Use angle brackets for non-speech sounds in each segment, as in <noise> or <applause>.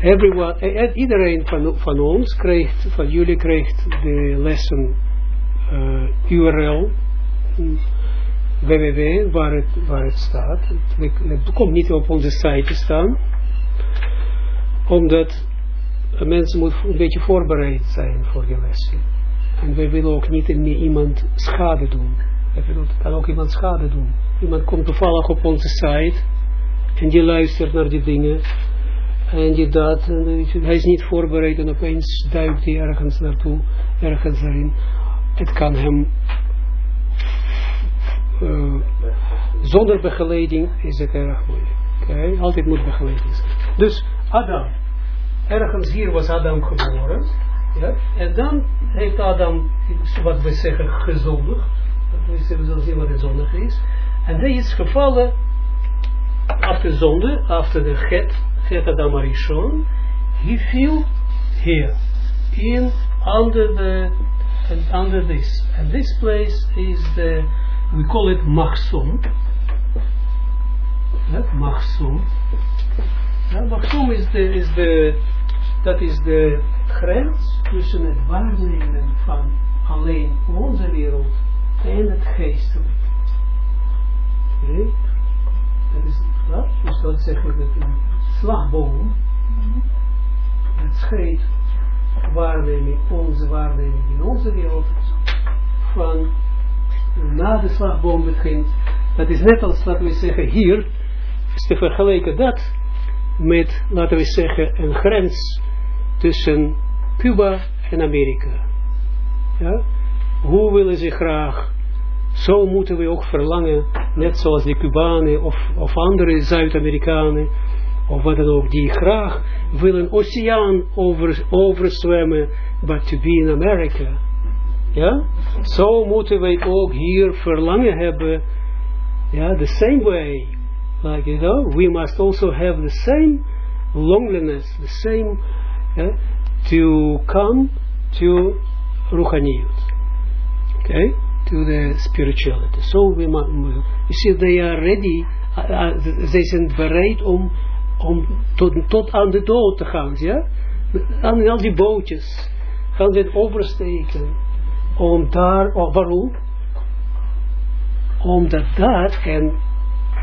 Everyone, eh, eh, iedereen van, ons krijgt, van jullie krijgt de lessen uh, URL www waar het, waar het staat. Het, komt niet op onze site te staan, omdat mensen moeten een beetje voorbereid zijn voor die lessen. En wij willen ook niet iemand schade doen. Het kan ook iemand schade doen. Iemand komt toevallig op onze site en die luistert naar die dingen en die dat, en hij is niet voorbereid en opeens duikt hij ergens naartoe, ergens erin. Het kan hem uh, zonder begeleiding is het erg moeilijk. Okay? Altijd moet begeleiding zijn. Dus Adam, ergens hier was Adam geboren. En dan heeft Adam, wat we zeggen, gezondigd. We zullen zien wat de zondige is. En hij is gevallen, af de zonde, after de get, get Adam Arishon, he fell here, in under the, and under this. And this place is the, we call it Machsum. Yeah, Machsum. Yeah, Machsum is the, is the, dat is de grens tussen het waarnemen van alleen onze wereld en het geestelijk. Okay? Dat is dat, dus dat zeggen we een slagboom. Het scheidt waarneming, onze waarneming in onze wereld van na de slagboom begint. Dat is net als, laten we zeggen, hier is te vergelijken dat met, laten we zeggen, een grens tussen Cuba en Amerika. Ja? Hoe willen ze graag, zo moeten we ook verlangen, net zoals de Cubanen of, of andere Zuid-Amerikanen, of wat dan ook, die graag willen oceaan over, overzwemmen, but to be in America. Ja? Zo moeten wij ook hier verlangen hebben, ja, the same way, like, you know, we must also have the same loneliness, the same, to come to Ruhaniyut. Okay? To the spirituality. So we must, you see, they are ready, uh, uh, zij zijn bereid om, om tot, tot aan de dood te gaan, ja? Aan al die bootjes gaan ze oversteken. Om daar, oh, waarom? Omdat daar, en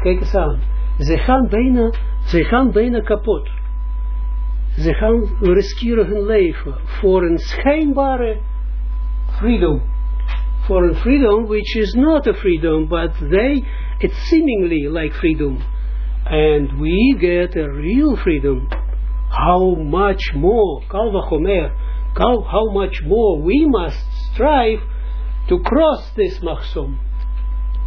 kijk eens aan, ze gaan bijna, ze gaan bijna kapot. Ze gaan riskeren hun leven voor een schijnbare freedom. For a freedom which is not a freedom, but they, it's seemingly like freedom. And we get a real freedom. How much more, Homer, how much more we must strive to cross this machsum.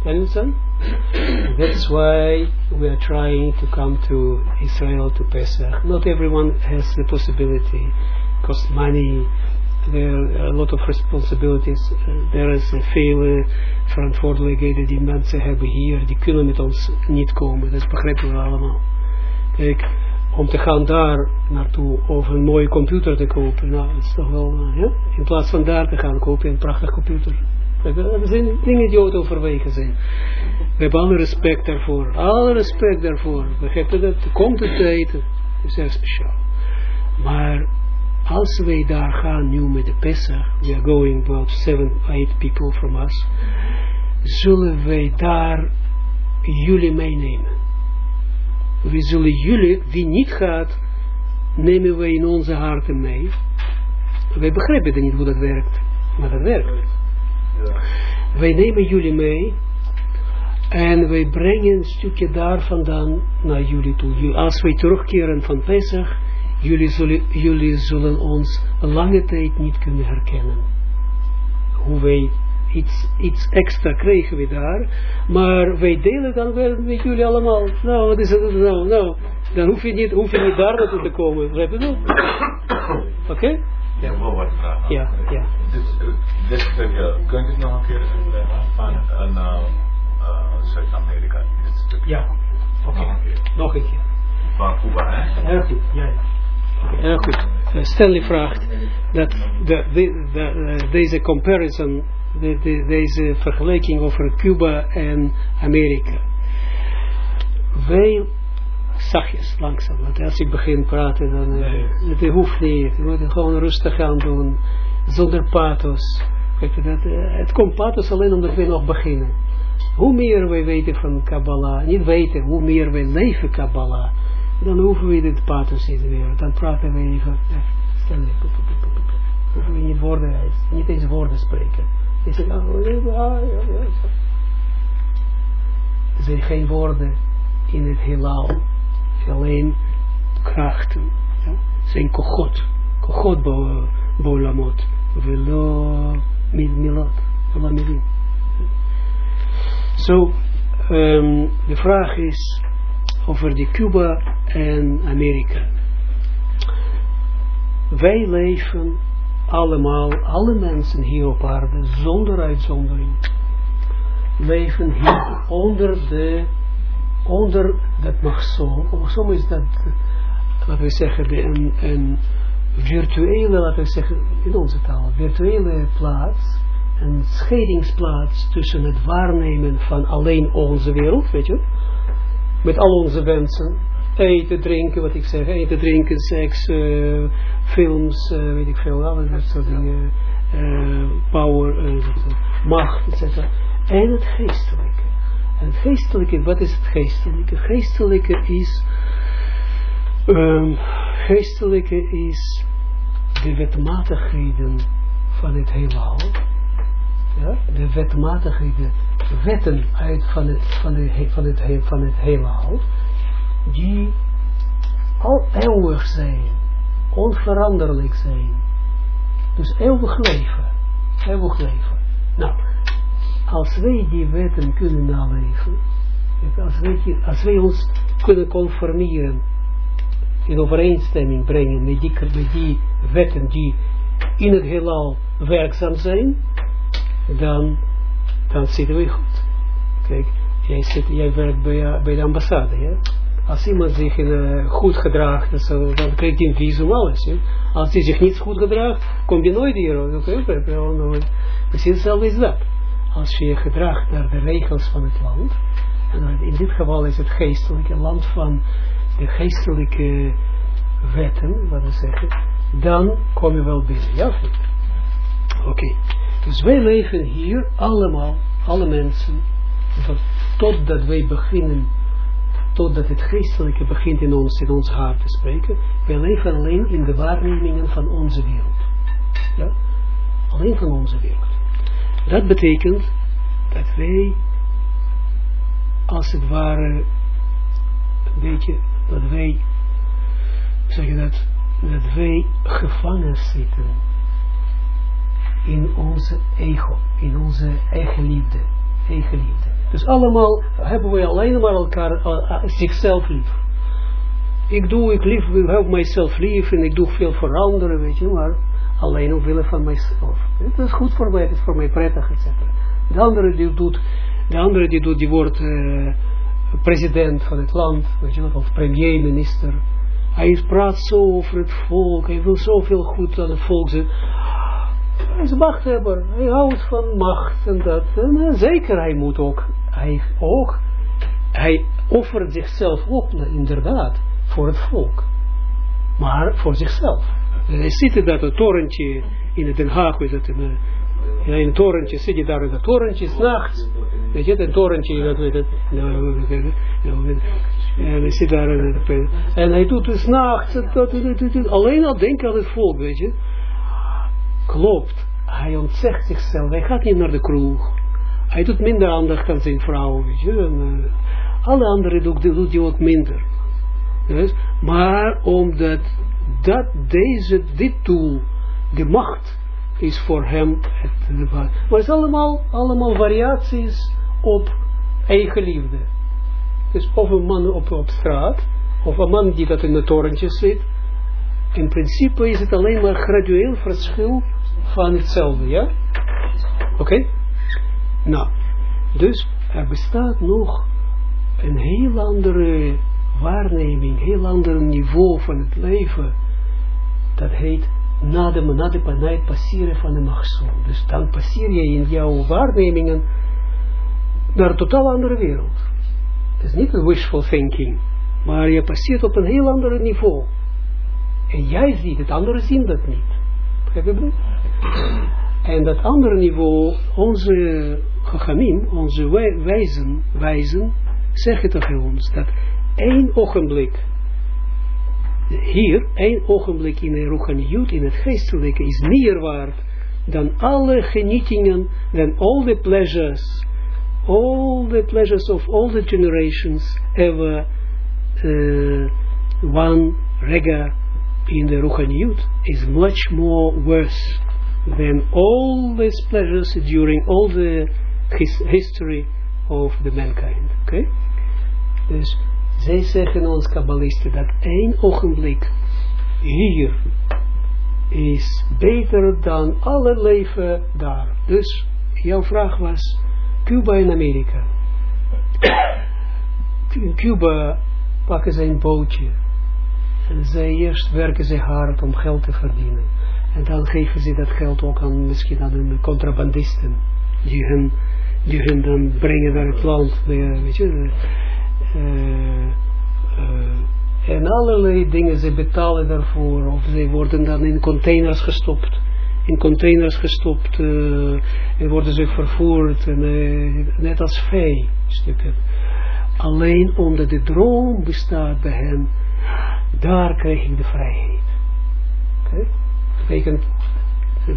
Understand? <coughs> That's why we are trying to come to Israel to Pesach. Not everyone has the possibility. Cost money. There are a lot of responsibilities. there is a vele verantwoordelijkheden die mensen hebben hier. Die kunnen met ons niet komen. Dat begrijpen we allemaal. Kijk, om te gaan daar naartoe of een mooie computer te kopen. Nou, dat is toch wel, uh, ja? In plaats van daar te gaan kopen een prachtig computer. Er zijn dingen die ooit overwegen zijn. We hebben alle respect daarvoor. Alle respect daarvoor. Begrijpt dat? Komt het tijd. Dat is erg speciaal. Maar als wij daar gaan nu met de Pesach. We are going about seven, eight people from us. Zullen wij daar jullie meenemen. We zullen jullie, wie niet gaat, nemen wij in onze harten mee. Wij begrijpen niet hoe dat werkt. Maar dat werkt. Wij nemen jullie mee en wij brengen een stukje daar vandaan naar jullie toe. Als wij terugkeren van Pesach, jullie zullen, jullie zullen ons een lange tijd niet kunnen herkennen. Hoe wij iets, iets extra kregen we daar, maar wij delen dan wel met jullie allemaal. Nou, wat is het nou? Nou, dan hoef je niet, hoef je niet daar naartoe te komen. Oké? Okay? Ja, wel wat vragen. Ja, ja. Dit, dit stukje, kunt u het nog een keer uitleggen van uh, uh, Zuid-Amerika? Ja, oké. Nog een keer. Van Cuba, hè? Heel goed, ja, ja. Heel goed. Uh, Stanley vraagt dat de, de, de, deze comparison, de, de, deze vergelijking over Cuba en Amerika. Wij zachtjes, langzaam. Want als ik begin praten, dan uh, het hoeft niet. Je moet het gewoon rustig gaan doen, zonder pathos. Kijk, dat, het komt pathos alleen omdat we nog beginnen. Hoe meer wij weten van Kabbalah, niet weten, hoe meer wij leven Kabbalah, dan hoeven we dit pathos niet meer. Dan praten we even, je, hoeven we niet woorden, niet eens woorden spreken. Ja, ja, ja. Er zijn geen woorden in het heelal. Alleen krachten. Ja. Zijn kochot. Kochot bolamot. Velo milot. Zo, um, de vraag is over die Cuba en Amerika. Wij leven allemaal, alle mensen hier op aarde, zonder uitzondering, leven hier onder de onder dat magzoom, magzoom is dat, laten we zeggen, de, een, een virtuele, laten we zeggen, in onze taal, virtuele plaats, een scheidingsplaats tussen het waarnemen van alleen onze wereld, weet je, met al onze wensen, eten, drinken, wat ik zeg, eten, drinken, seks, uh, films, uh, weet ik veel, alle dat soort dingen, uh, power, macht, etc. En het geestelijke. En het geestelijke, wat is het geestelijke? Het geestelijke is, um, geestelijke is de wetmatigheden van het heelal. Ja, de wetmatigheden, wetten uit van het, van, de, van, het, van het heelal, die al eeuwig zijn, onveranderlijk zijn. Dus eeuwig leven. Eeuwig leven. Nou, als wij die wetten kunnen naleven, als wij, als wij ons kunnen conformeren, in overeenstemming brengen met die, met die wetten die in het heelal werkzaam zijn, dan, dan zitten we goed. Kijk, jij, zit, jij werkt bij, bij de ambassade, ja? Als iemand zich uh, goed gedraagt, dan, krijgt hij een visum, alles. Ja? Als hij zich niet goed gedraagt, komt hij nooit hier. Precies hetzelfde is dat als je je gedraagt naar de regels van het land, en in dit geval is het geestelijke land van de geestelijke wetten, wat we zeggen, dan kom je wel binnen. Ja, Oké. Dus wij leven hier allemaal, alle mensen, totdat wij beginnen, totdat het geestelijke begint in ons, in ons hart te spreken, wij leven alleen in de waarnemingen van onze wereld. Ja? Alleen van onze wereld. Dat betekent dat wij, als het ware, een beetje, dat wij, zeg dat, dat wij gevangen zitten in onze ego, in onze eigen liefde, eigen liefde. Dus allemaal hebben we alleen maar elkaar, uh, zichzelf lief. Ik doe, ik lief, ik heb mijzelf lief en ik doe veel voor anderen, weet je, maar alleen omwille van mijzelf. Het is goed voor mij, het is voor mij prettig, etc. De andere die doet, de andere die doet, die wordt uh, president van het land, weet je of premier-minister. Hij praat zo over het volk, hij wil zoveel goed aan het volk zijn. Hij is machthebber, hij houdt van macht en dat. En uh, zeker, hij moet ook, hij ook, hij offert zichzelf op, inderdaad, voor het volk. Maar voor zichzelf. Hij zit dat een torentje in Den Haag, is dat in een torentje, zit je daar in dat torentje, s'nachts, weet je, een torentje, dat weet het, en hij zit daar en hij doet het s'nachts, alleen al denken aan het volk, weet je, klopt, hij ontzegt zichzelf, hij gaat niet naar de kroeg, hij doet minder aandacht aan zijn vrouw, weet je, en, alle anderen doet, doet hij ook minder, dus, maar omdat dat deze, dit tool, de macht, is voor hem het, maar het is allemaal, allemaal variaties op eigen liefde. Dus of een man op, op straat, of een man die dat in het torentje zit, in principe is het alleen maar gradueel verschil van hetzelfde, ja? Oké? Nou, dus er bestaat nog een heel andere waarneming, heel ander niveau van het leven, dat heet na de, na de, passeren van de machtszoon. Dus dan passeer je in jouw waarnemingen naar een totaal andere wereld. Het is niet een wishful thinking. Maar je passeert op een heel ander niveau. En jij ziet het, anderen zien dat niet. Begrijp je En dat andere niveau, onze Chachamim, onze wijzen, wijzen, zeggen tegen ons dat één ogenblik, hier, één ogenblik in de Ruchaniyut, in het geestelijke, is meer waard dan alle genietingen, dan all the pleasures, all the pleasures of all the generations ever uh, one rega in the Ruchaniyut is much more worse than all these pleasures during all the his history of the mankind. Okay? Dus zij zeggen ons kabbalisten dat één ogenblik hier is beter dan alle leven daar. Dus jouw vraag was Cuba en Amerika. In <coughs> Cuba pakken ze een bootje. En zij eerst werken ze hard om geld te verdienen. En dan geven ze dat geld ook aan misschien aan hun contrabandisten. Die hun, die hun dan brengen naar het land. Weet je, uh, uh, en allerlei dingen, ze betalen daarvoor, of ze worden dan in containers gestopt. In containers gestopt, uh, en worden ze vervoerd, en, net als vee, stukken. Alleen omdat de droom bestaat bij hen, daar krijg ik de vrijheid.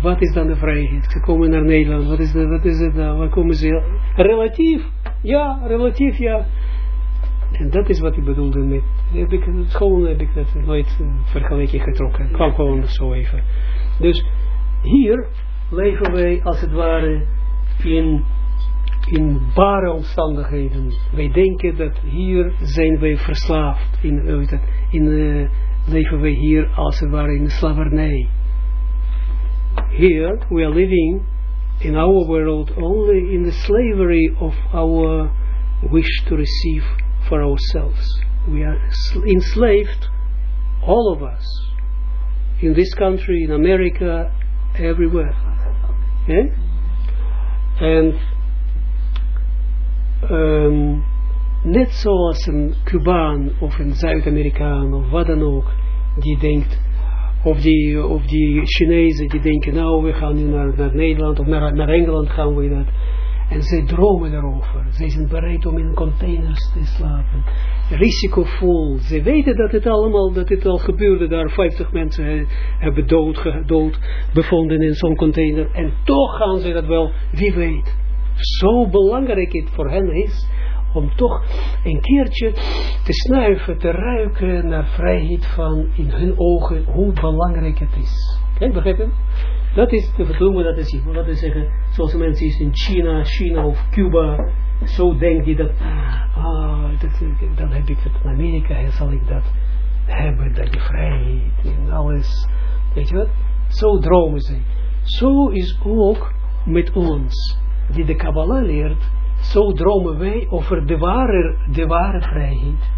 Wat is dan de vrijheid? Ze komen naar Nederland, wat is, de, wat is het dan? Waar komen ze? Relatief, ja, relatief, ja. En dat is wat ik bedoelde met, heb ik gewoon heb ik dat nooit uh, vergelijking getrokken. kwam gewoon zo even. Dus hier leven wij als het ware in, in bare omstandigheden. Wij denken dat hier zijn wij verslaafd. In, in uh, leven wij hier als het ware in de slavernij. Here we are living in our world only in the slavery of our wish to receive for ourselves. We are enslaved, all of us, in this country, in America, everywhere. Yeah? And um, net zoals een Cubaan of een Zuid-Amerikaan of die denkt, of die, of die Chinezen die denken, nou we gaan nu naar, naar Nederland of naar, naar Engeland gaan we dat en zij dromen erover. Zij zijn bereid om in containers te slapen. Risicovol. Ze weten dat het allemaal, dat het al gebeurde. Daar 50 mensen hebben dood, dood bevonden in zo'n container. En toch gaan ze dat wel, wie weet. Zo belangrijk het voor hen is om toch een keertje te snuiven, te ruiken naar vrijheid van in hun ogen, hoe belangrijk het is. Kijk, begrijp? Dat is de bedoeling dat is. Dat is zeggen, zoals mensen is in China, China of Cuba, zo denkt hij dat, ah, dat, dan heb ik het in Amerika, zal ik dat hebben, dat je vrijheid en alles. Weet je wat? Zo dromen ze. Zo is ook met ons, die de Kabbalah leert, zo dromen wij over de ware, de ware vrijheid.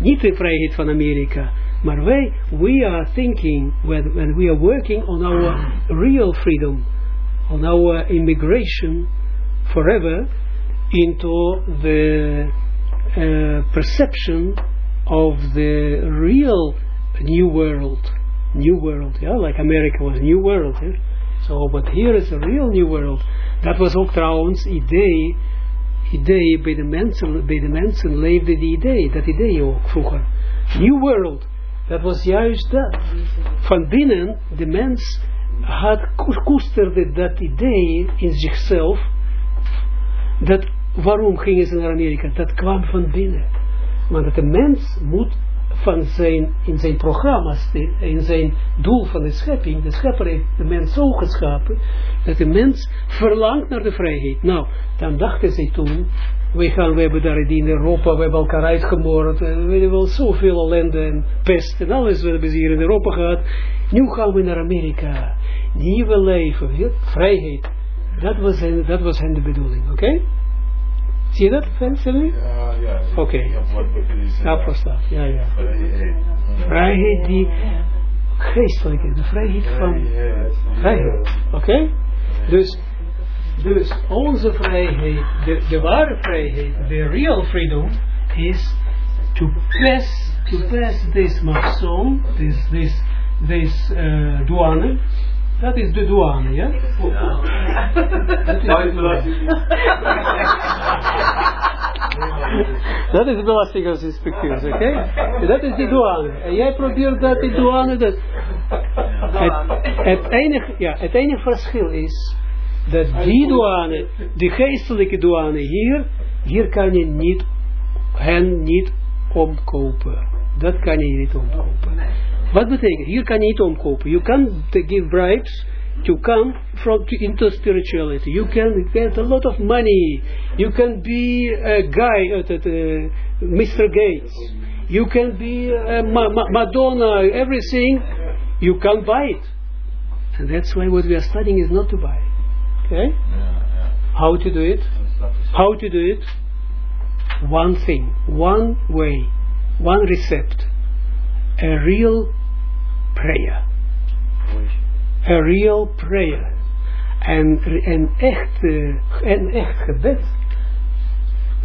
Niet de vrijheid van Amerika, maar wij, we are thinking, when, when we are working on our real freedom, on our immigration forever into the uh, perception of the real new world. New world, yeah, like America was new world. Yeah? So, but here is a real new world. Dat was ook trouwens idee, idee bij de mensen, bij de mensen leefde die idee, dat idee ook vroeger. New world. Dat was juist dat. Van binnen, de mens had, koesterde dat idee in zichzelf. Dat, waarom gingen ze naar Amerika? Dat kwam van binnen. Want dat de mens moet van zijn, in zijn programma's, in zijn doel van de schepping, de schepper heeft de mens zo geschapen, dat de mens verlangt naar de vrijheid. Nou, dan dachten ze toen, we, gaan, we hebben daar in Europa, we hebben elkaar uitgemoord, we hebben wel zoveel ellende en pest en alles wat we hier in Europa gehad. Nu gaan we naar Amerika. Nieuwe leven, vrijheid. Dat was dat was hen de bedoeling, oké? Zie je dat, Sylvie? Ja, ja. Oké. Okay. Stap voor stap, ja, ja. Vrijheid die geestelijke, de vrijheid van vrijheid, oké? Okay? Dus dus onze vrijheid, de, de ware vrijheid, de real freedom, is to pass to pass this maxon, this, this, this uh, douane, dat is de douane, ja? Dat is de douane. Dat is de oké? Dat is die douane. En jij probeert dat die douane, dat... Het, het, enige, ja, het enige verschil is, dat die douane, die geestelijke douane hier, hier kan je niet, hen niet omkopen. Dat kan je niet omkopen. Wat betekent? Hier kan je niet omkopen. You can give bribes to come from to, into spirituality. You can get a lot of money. You can be a guy at, at uh, Mr. Gates. You can be a Ma Ma Madonna. Everything you can't buy it. And that's why what we are studying is not to buy. Okay? How to do it? How to do it? One thing, one way, one recept. A real prayer. A real prayer. En een echt, een echt gebed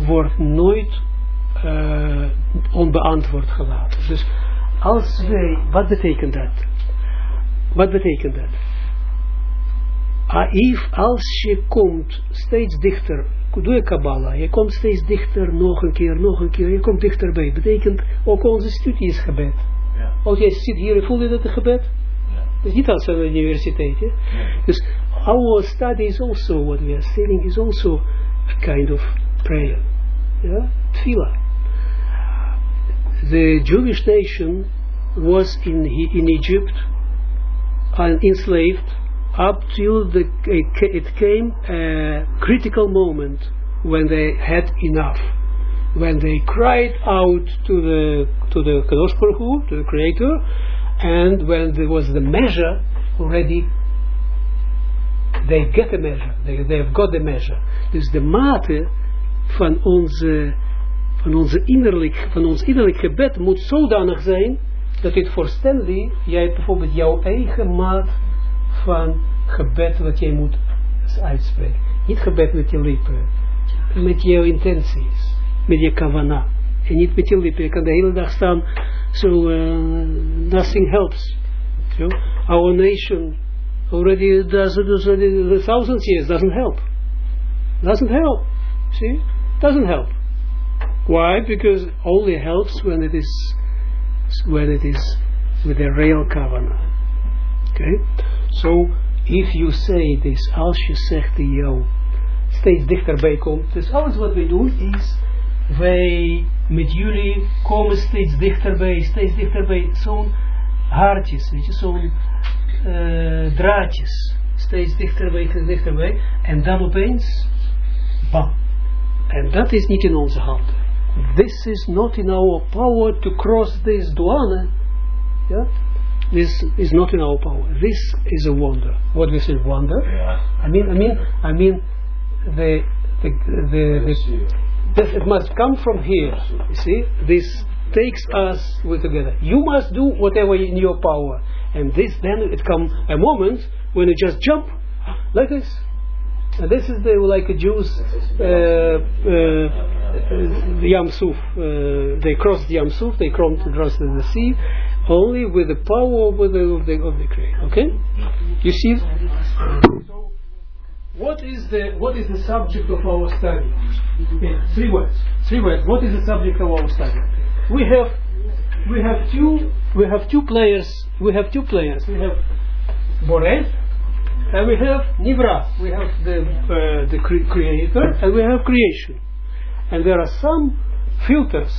wordt nooit uh, onbeantwoord gelaten. Dus als wij, wat betekent dat? Wat betekent dat? If, als je komt steeds dichter, doe je Kabbalah, je komt steeds dichter, nog een keer, nog een keer, je komt dichterbij. Betekent ook onze studie is gebed. Ja. Als jij zit hier, voel je dat een gebed? Ja. Het is niet als universiteit. Hè? Ja. Dus our study is also, what we are studying is also a kind of prayer. Ja? Tfila. The Jewish nation was in, in Egypt and enslaved up till the, it came a critical moment when they had enough. When they cried out to the to the Kadosh to the Creator, and when there was the measure already, they get a measure. They, they have got the measure. Dus de mate van onze, van onze innerlijk, van ons innerlijk gebed moet zodanig zijn dat dit voor Stanley, jij bijvoorbeeld jouw eigen maat van gebed wat jij moet uitspreken. Niet gebed met je lippen, met je intenties, met je kavana. En niet met je lippen. Je kan de hele dag staan, so uh, nothing helps. So, our nation already does it already thousands years, doesn't help. Doesn't help. See? Doesn't help. Why? Because only helps when it is when it is with a real kavana. Okay? So if you say this, als je zegt die jou steeds dichterbij komt, dus alles wat wij doen is, wij met jullie komen steeds dichterbij, steeds dichterbij, zo'n haartjes, weet je, zo'n uh, draadjes, steeds dichterbij, steeds dichterbij, en dan opeens, bam. En dat is niet in onze handen. This is not in our power to cross this douane. Ja? This is not in our power. This is a wonder. What we say wonder? Yeah. I mean, I mean, I mean, the the the, the, it must come from here. You see, this takes us together. You must do whatever in your power, and this then it comes a moment when you just jump like this. And this is the like a Jews uh, uh, Yam Suf. Uh, they crossed Yam Suf. They crossed the sea only with the power of the, of the, of the Creator. Okay? You see? What is the what is the subject of our study? In three words. Three words. What is the subject of our study? We have we have two we have two players. We have two players. We have Borel and we have Nivra. We have the uh, the cre creator and we have creation. And there are some filters.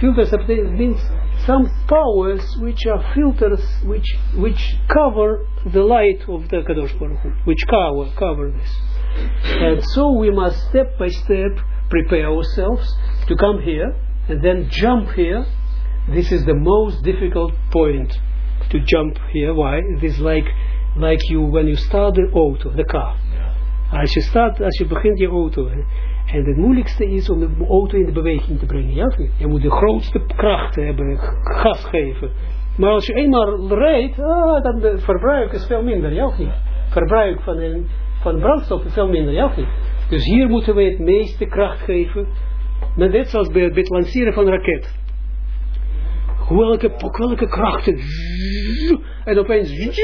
Filters means some powers which are filters which which cover the light of the Kadosh Baruch Hu, which cover cover this. And so we must step by step prepare ourselves to come here and then jump here. This is the most difficult point to jump here. Why? It is like like you when you start the auto, the car. Als je start, als je begint je auto, En het moeilijkste is om de auto in de beweging te brengen. Ja? Je moet de grootste kracht hebben, gas geven. Maar als je eenmaal rijdt, ah, dan de verbruik is veel minder, ja? Verbruik van, een, van brandstof is veel minder, ja? Dus hier moeten we het meeste kracht geven. Net zoals bij het lanceren van een raket. welke, welke krachten, en opeens,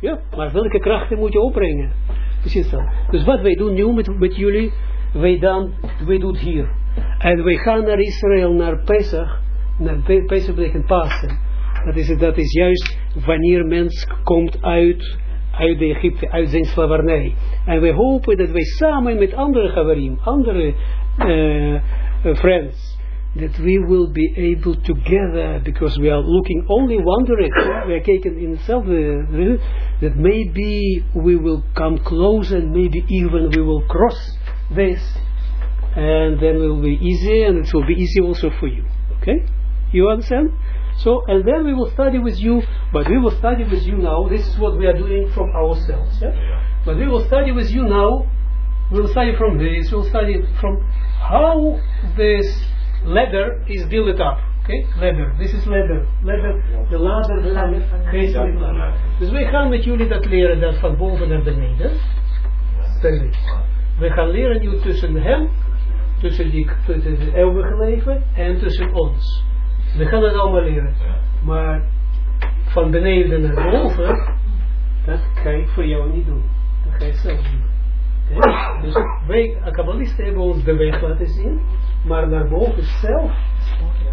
ja, maar welke krachten moet je opbrengen? Precies zo. Dus wat wij doen nu met, met jullie, wij, dan, wij doen hier. En wij gaan naar Israël, naar Pesach, naar Pesach betekent Pasen. Dat is, is juist wanneer mens komt uit, uit de Egypte, uit zijn slavernij. En wij hopen dat wij samen met andere Havarim, andere uh, friends, that we will be able together, because we are looking only wondering, we are taking in itself, uh, that maybe we will come close and maybe even we will cross this, and then it will be easy, and it will be easy also for you. Okay? You understand? So, and then we will study with you, but we will study with you now, this is what we are doing from ourselves, yeah? But we will study with you now, we will study from this, we will study from how this leather is built up. Okay, leather. This is leather. Leather, de lader van geestelijk. Dus wij gaan met jullie dat leren, dat van boven naar beneden. We gaan leren nu tussen hem, tussen, die, tussen het eeuwige leven en tussen ons. We gaan het allemaal leren. Maar van beneden naar boven, dat ga ik voor jou niet doen. Dat ga ik zelf doen. Okay? Dus wij, kabbalisten, hebben ons de weg laten zien, maar naar boven zelf. Oké.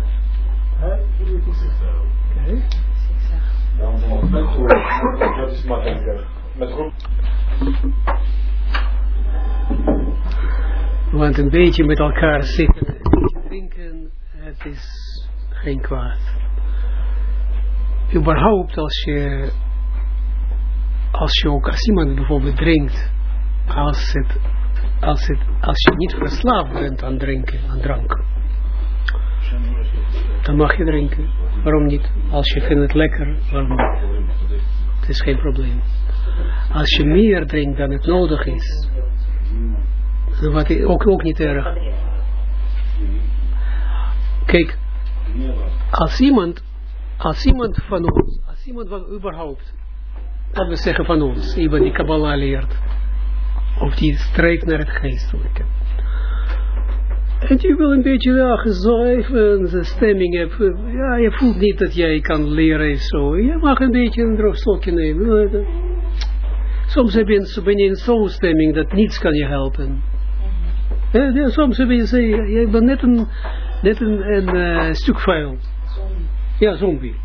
Dat is makkelijker. Met groep. Want een beetje met elkaar zitten, beetje drinken, het is geen kwaad. Überhaupt als je, als je ook, als iemand bijvoorbeeld drinkt, als, het, als, het, als je niet verslaafd bent aan drinken, aan drank, dan mag je drinken. Waarom niet? Als je vindt het lekker, waarom niet? Het is geen probleem. Als je meer drinkt dan het nodig is, wat ook, ook niet erg. Kijk, als iemand, als iemand van ons, als iemand van überhaupt, laten we zeggen van ons, iemand die Kabbalah leert, of die streeft naar het geestelijke. En je wil een beetje, ja, even een stemming hebben, ja, je voelt niet dat jij kan leren en zo, je mag een beetje een droog stokje nemen. Soms heb je, ben je in zo'n stemming dat niets kan je helpen. Ja, soms heb je, je bent net een, net een, een uh, stuk vuil. Ja, zombie.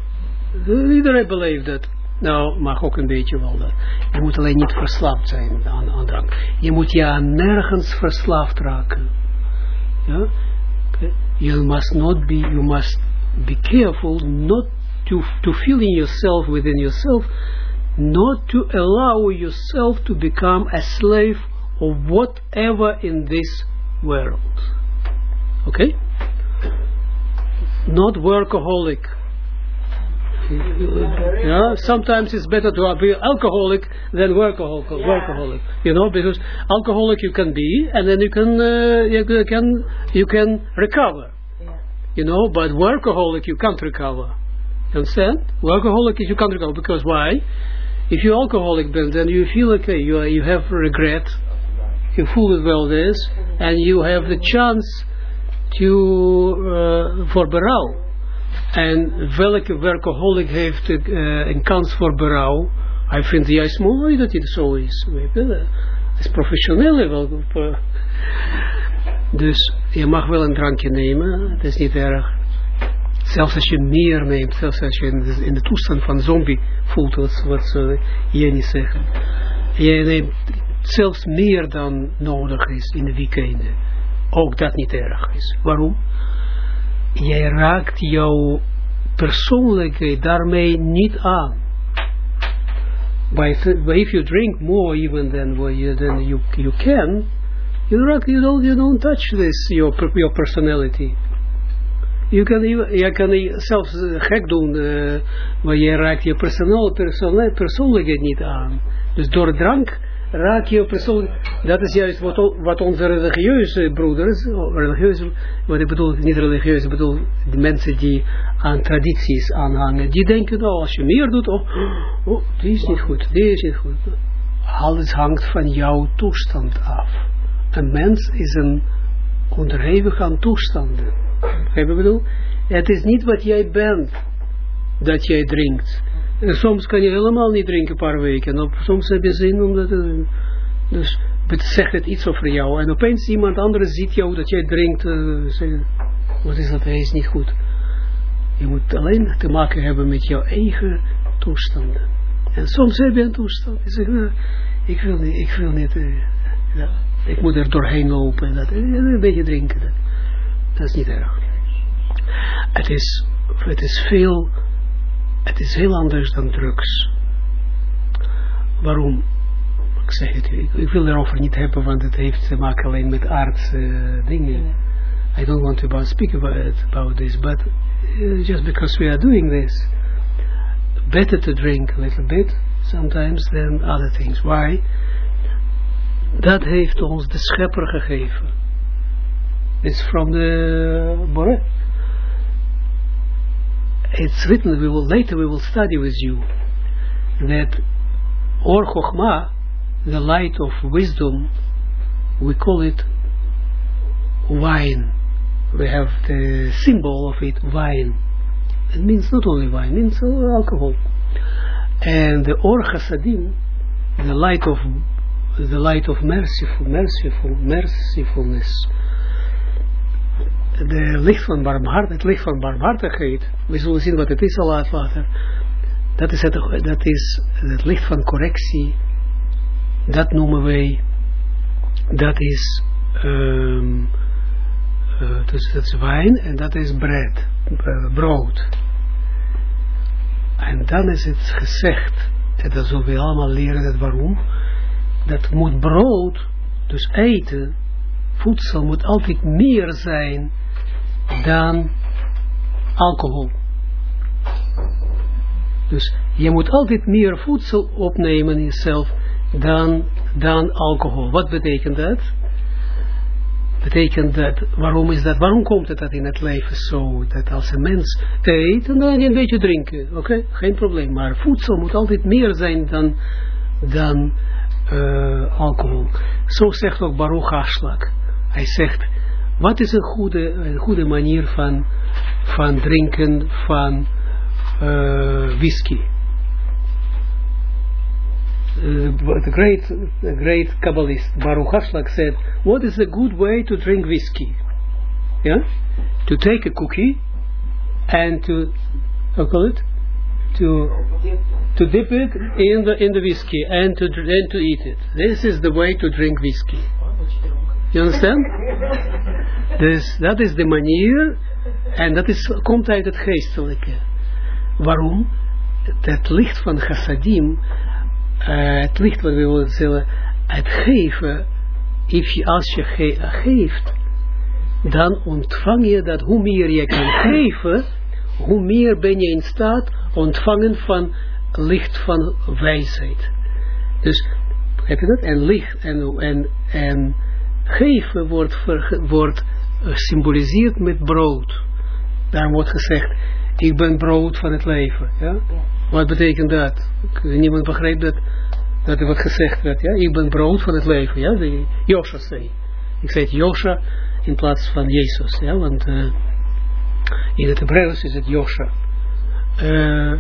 Iedereen beleeft dat. Nou, mag ook een beetje wel dat. Je moet alleen niet verslaafd zijn aan, aan drank. Je moet je nergens verslaafd raken. Ja? You must not be, you must be careful not to, to feel in yourself, within yourself, not to allow yourself to become a slave of whatever in this world. Okay? Not workaholic yeah, sometimes it's better to be alcoholic than workaholic. Yeah. Workaholic, you know, because alcoholic you can be, and then you can uh, you can you can recover. Yeah. You know, but workaholic you can't recover. You understand? Workaholic you can't recover because why? If you're alcoholic, then then you feel okay. You are, you have regret. You fool it well this, and you have the chance to uh, for berouw En welke workaholic heeft uh, een kans voor berouw? Hij vindt juist mooi dat het zo is. Het is professioneel wel. Dus je mag wel een drankje nemen, het is niet erg. Zelfs als je meer neemt, zelfs als je in de, toestand van zombie voelt, wat, wat Jenny zegt. Je neemt zelfs meer dan nodig is in de weekenden. Ook dat niet erg is. Waarom? jij raakt jouw persoonlijkheid daarmee niet aan. By, if you drink more even than what you, than you, you can, you, rock, you, don't, you don't touch this, your, your personality. Je kan, je kan zelfs gek doen, uh, maar je raakt je persoonlijkheid niet aan. Dus door drank raak je persoon, dat is juist wat, wat onze religieuze broeders, religieuze, wat ik bedoel, niet religieuze, ik bedoel, de mensen die aan tradities aanhangen, die denken, nou, als je meer doet, oh, oh, die is niet goed, die is niet goed. Alles hangt van jouw toestand af. Een mens is een onderhevig aan toestanden. Begrijp je bedoel? Het is niet wat jij bent. dat jij drinkt. Soms kan je helemaal niet drinken een paar weken. En soms heb je zin omdat... Uh, dus het zegt het iets over jou. En opeens iemand anders ziet jou dat jij drinkt. Uh, wat is dat? Hij is niet goed. Je moet alleen te maken hebben met jouw eigen toestanden. En soms heb je een toestand. Je zegt, nou, ik wil niet, ik wil niet, uh, ja, ik moet er doorheen lopen. Dat, een beetje drinken. Dat, dat is niet erg. Het is, het is veel, het is heel anders dan drugs. Waarom? Ik zeg het, ik, ik wil erover niet hebben, want het heeft te maken alleen met aardse uh, dingen. I don't want to speak about, it, about this, but uh, just because we are doing this, better to drink a little bit sometimes than other things. Why? Dat heeft ons de schepper gegeven. It's from the Boré. It's written, we will, later we will study with you, that Or Chochmah, the light of wisdom, we call it wine. We have the symbol of it, wine. It means not only wine, it means alcohol. And the Or Chasadim, the light of the light of merciful, merciful, mercifulness. De licht van barmhartigheid, het licht van barmhartigheid, we zullen zien wat het is al later. Dat is het, dat is het licht van correctie, dat noemen wij, dat is, dus dat is wijn en dat is bread, uh, brood. En dan is het gezegd, dat zullen we allemaal leren, dat waarom, dat moet brood, dus eten, voedsel moet altijd meer zijn dan alcohol. Dus je moet altijd meer voedsel opnemen in jezelf dan, dan alcohol. Wat betekent dat? Betekent dat, waarom is dat, waarom komt het dat in het leven zo, dat als een mens eet, dan kan je een beetje drinken, oké, geen probleem, maar voedsel moet altijd meer zijn dan, dan uh, alcohol. Zo zegt ook Baruch Aslak. Hij zegt, wat is een goede, een goede manier van, van drinken van uh, whisky? Uh, the great, great Kabbalist Baruch Aslak said, what is a good way to drink whiskey? Yeah? To take a cookie and to, how call it? To, to dip it in the, in the whiskey and to, and to eat it. This is the way to drink whiskey. You understand? Dus dat is de manier, en dat is, komt uit het geestelijke. Waarom? Het licht van chassadim, uh, het licht wat we willen zeggen, het geven, if je, als je ge geeft, dan ontvang je dat, hoe meer je kan <coughs> geven, hoe meer ben je in staat ontvangen van licht van wijsheid. Dus, heb je dat? En licht, en, en, en geven wordt, wordt symboliseerd met brood. Daarom wordt gezegd, ik ben brood van het leven. Ja? Wat betekent dat? Niemand begrijpt dat, dat er wordt gezegd werd. Ja? Ik ben brood van het leven. Ja? Josha zei. Ik zei het Josha in plaats van Jezus. Ja? Want uh, in het Hebreeuws is het Josha. Uh,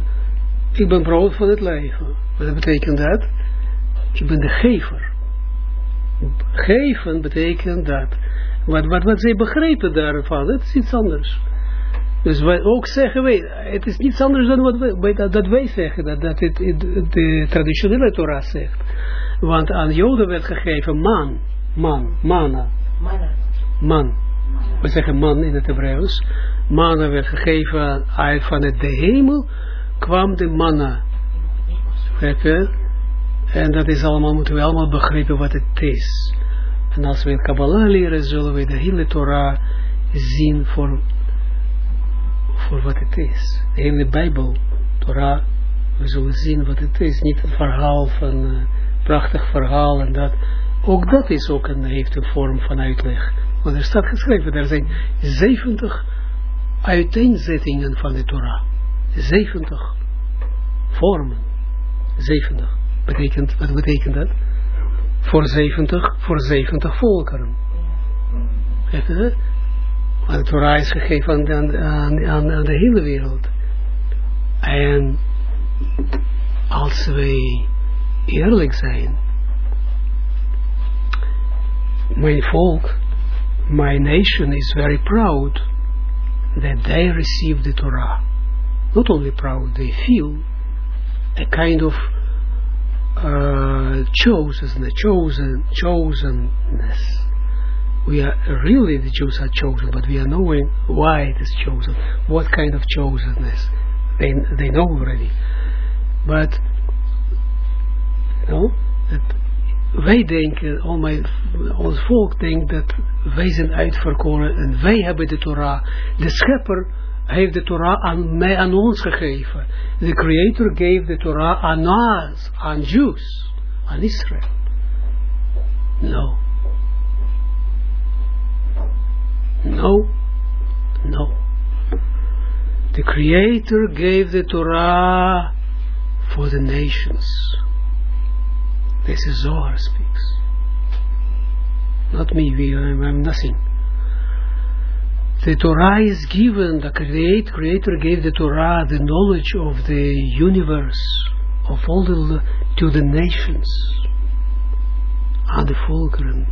ik ben brood van het leven. Wat betekent dat? Ik ben de gever. Geven betekent dat. Wat, wat, wat zij begrepen daarvan, dat is iets anders. Dus wij ook zeggen wij, het is niets anders dan wat wij, dat, dat wij zeggen, dat, dat het, het, de traditionele Torah zegt. Want aan Joden werd gegeven man, man, mana. Man. We zeggen man in het Hebreeuws. Manna werd gegeven uit van het de hemel, kwam de manna. En dat is allemaal, moeten we allemaal begrijpen wat het is. En als we het Kabbalah leren, zullen we de hele Torah zien voor, voor wat het is. De hele Bijbel, Torah, we zullen zien wat het is. Niet een verhaal van, uh, prachtig verhaal en dat. Ook dat is ook een, heeft een vorm van uitleg. Want er staat geschreven, er zijn 70 uiteenzettingen van de Torah. 70 vormen. 70. Betekent, wat betekent dat? voor 70, voor 70 volkeren. Weet je Maar het Torah is gegeven aan, aan, aan, aan, de hele wereld. En als wij eerlijk zijn, mijn volk, my nation is very proud that they received the Torah. Not only proud, they feel a kind of uh, chosen, chosen, chosenness. We are really the Jews are chosen, but we are knowing why it is chosen, what kind of chosenness. They they know already, but you know that wij denken, al mijn, ons volk denkt dat wij zijn uitverkoren en wij hebben de Torah. De schepper heeft de Torah aan, mij, ons gegeven. The Creator gave the Torah aan us, aan Jews, aan Israël. No. No. No. The Creator gave the Torah for the nations. This is Zohar speaks. Not me, we, I'm, I'm nothing. The Torah is given, the create, Creator gave the Torah the knowledge of the universe, of all the, to the nations, aan de volkeren,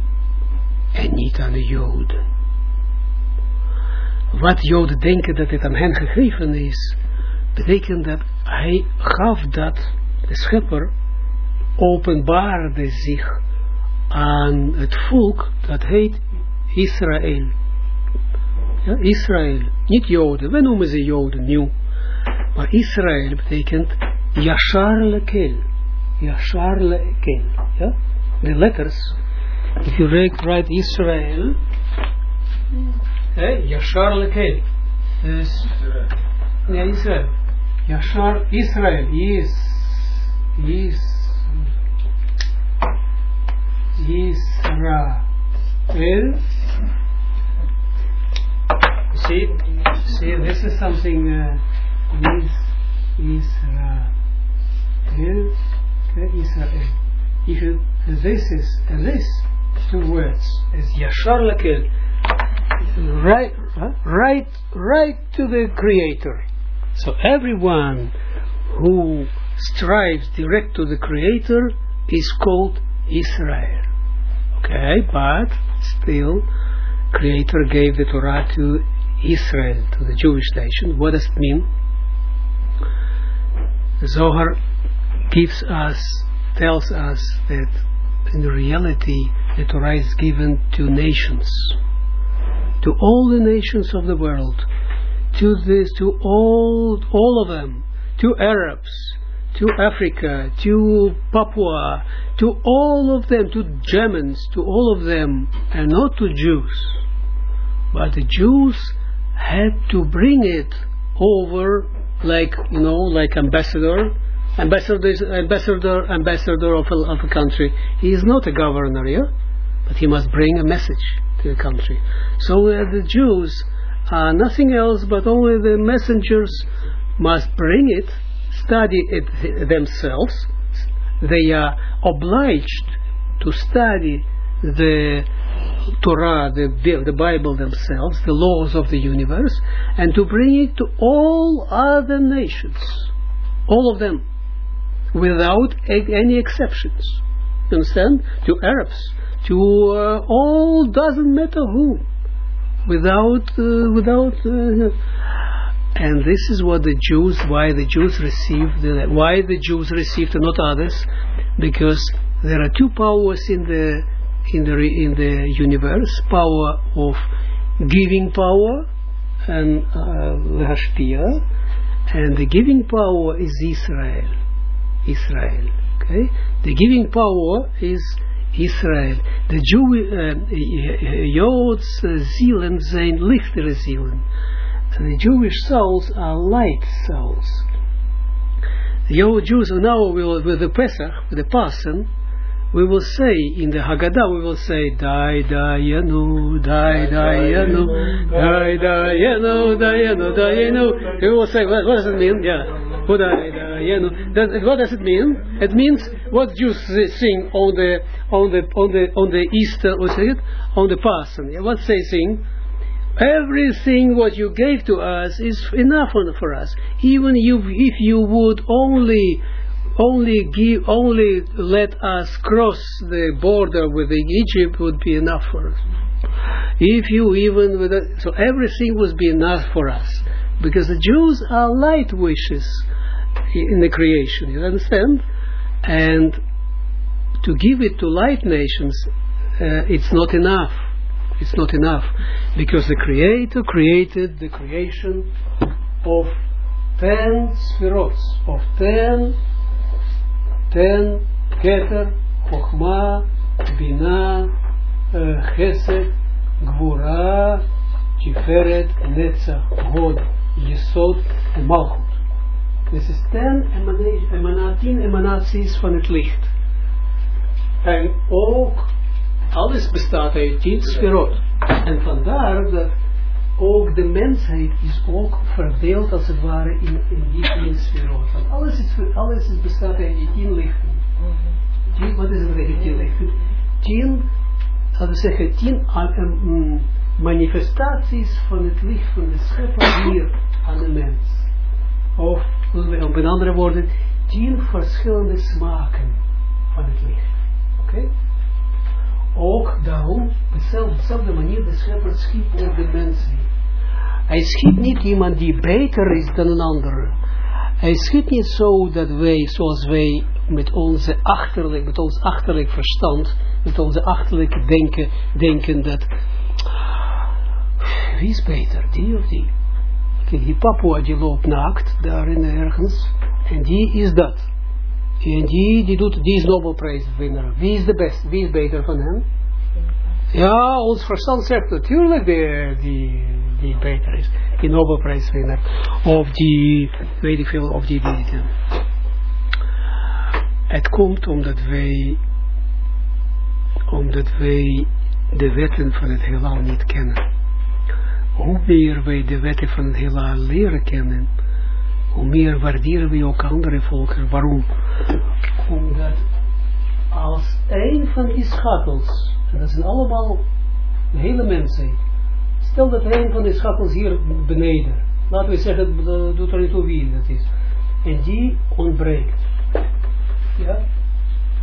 en niet aan de Joden. Wat Joden denken dat het aan hen gegeven is, betekent dat hij gaf dat, de schepper, openbaarde zich aan het volk dat heet Israël. Ja, Israël, niet Joden, we noemen ze Joden nieuw. Maar Israël betekent Yashar Lekel. Yashar Lekel. Ja? De letters. If you write, write Israël, eh, Yashar Lekel. Dus, ja, Israël. Yashar, Israël, yes, yes. Israel. See, see, this is something. Uh, is Israel. Uh, is Israel. Uh, if you, this is and this two words is Yashar Lakil. Right, right, right to the Creator. So everyone who strives direct to the Creator is called Israel. Okay, but still, Creator gave the Torah to Israel, to the Jewish nation. What does it mean? Zohar gives us, tells us that in reality the Torah is given to nations, to all the nations of the world, to this, to all, all of them, to Arabs, to Africa, to Papua, to all of them, to Germans, to all of them, and not to Jews. But the Jews had to bring it over, like you know, like ambassador, ambassador, is, ambassador, ambassador of a, of a country. He is not a governor, yeah, but he must bring a message to the country. So uh, the Jews are nothing else but only the messengers must bring it study it themselves, they are obliged to study the Torah, the, the Bible themselves, the laws of the universe, and to bring it to all other nations, all of them, without any exceptions. You understand? To Arabs, to uh, all, doesn't matter who, without, uh, without. Uh, and this is what the Jews, why the Jews received, why the Jews received and not others, because there are two powers in the in the in the universe: power of giving power and uh, and the giving power is Israel. Israel. Okay, the giving power is Israel. Jew, uh, Joods zielen zijn lichtere zielen. the Jewish souls are light souls. The old Jews are now with the Pesach, with the Pasen, we will say in the Haggadah, we will say, Dai Dayenu, Dai Dayenu, Dai Dayenu, Dayenu, Dayenu. We will say, what, what does it mean? Yeah. Does, what does it mean? It means what Jews sing on the on the on the on the Easter, what's it? On the Pasen. What they sing? everything what you gave to us is enough for, for us. Even you, if you would only only give, only let us cross the border with Egypt would be enough for us. If you even with a, so everything would be enough for us because the Jews are light wishes in the creation. You understand? And to give it to light nations, uh, it's not enough. It's not enough because the Creator created the creation of ten spherots, of ten ten, keter, chokma, bina, uh, chesed, gvura, tiferet, netzach, god, yesod en malchut. Is ten emanatien emanaties van het licht. En ook, alles bestaat uit tien sferot. En vandaar dat ook de mensheid is ook verdeeld als het ware in, in die sferot. Want alles, is, alles is bestaat uit die tien lichten. Tien, wat is het eigenlijk tien lichten? Tien, laten we zeggen, tien um, manifestaties van het licht van de schepper hier aan de mens. Of, op een andere woorden, tien verschillende smaken van het licht. Oké? Ook daarom, op dezelfde manier, de schepper schiep ook de mensen. Hij schiet niet iemand die beter is dan een ander. Hij schiet niet zo dat wij, zoals wij met onze achterlijk, met ons achterlijk verstand, met onze achterlijk denken, denken dat, wie is beter, die of die? Die Papua die loopt naakt, daarin ergens, en die is dat. En die, die, doet, die is Nobelprijswinnaar. Wie is de beste? Wie is beter van hem? Ja, ons verstand zegt natuurlijk die, die, die beter is. Die Nobelprijswinnaar. Of die, weet ik veel, of die, die, die. Het komt omdat wij, omdat wij de wetten van het heelal niet kennen. Hoe meer wij de wetten van het heelal leren kennen, hoe meer waarderen we ook andere volken. Waarom? Omdat als een van die schakels, en dat zijn allemaal de hele mensen, stel dat een van die schakels hier beneden, laten we zeggen, dat doet er niet toe wie dat is, en die ontbreekt, ja,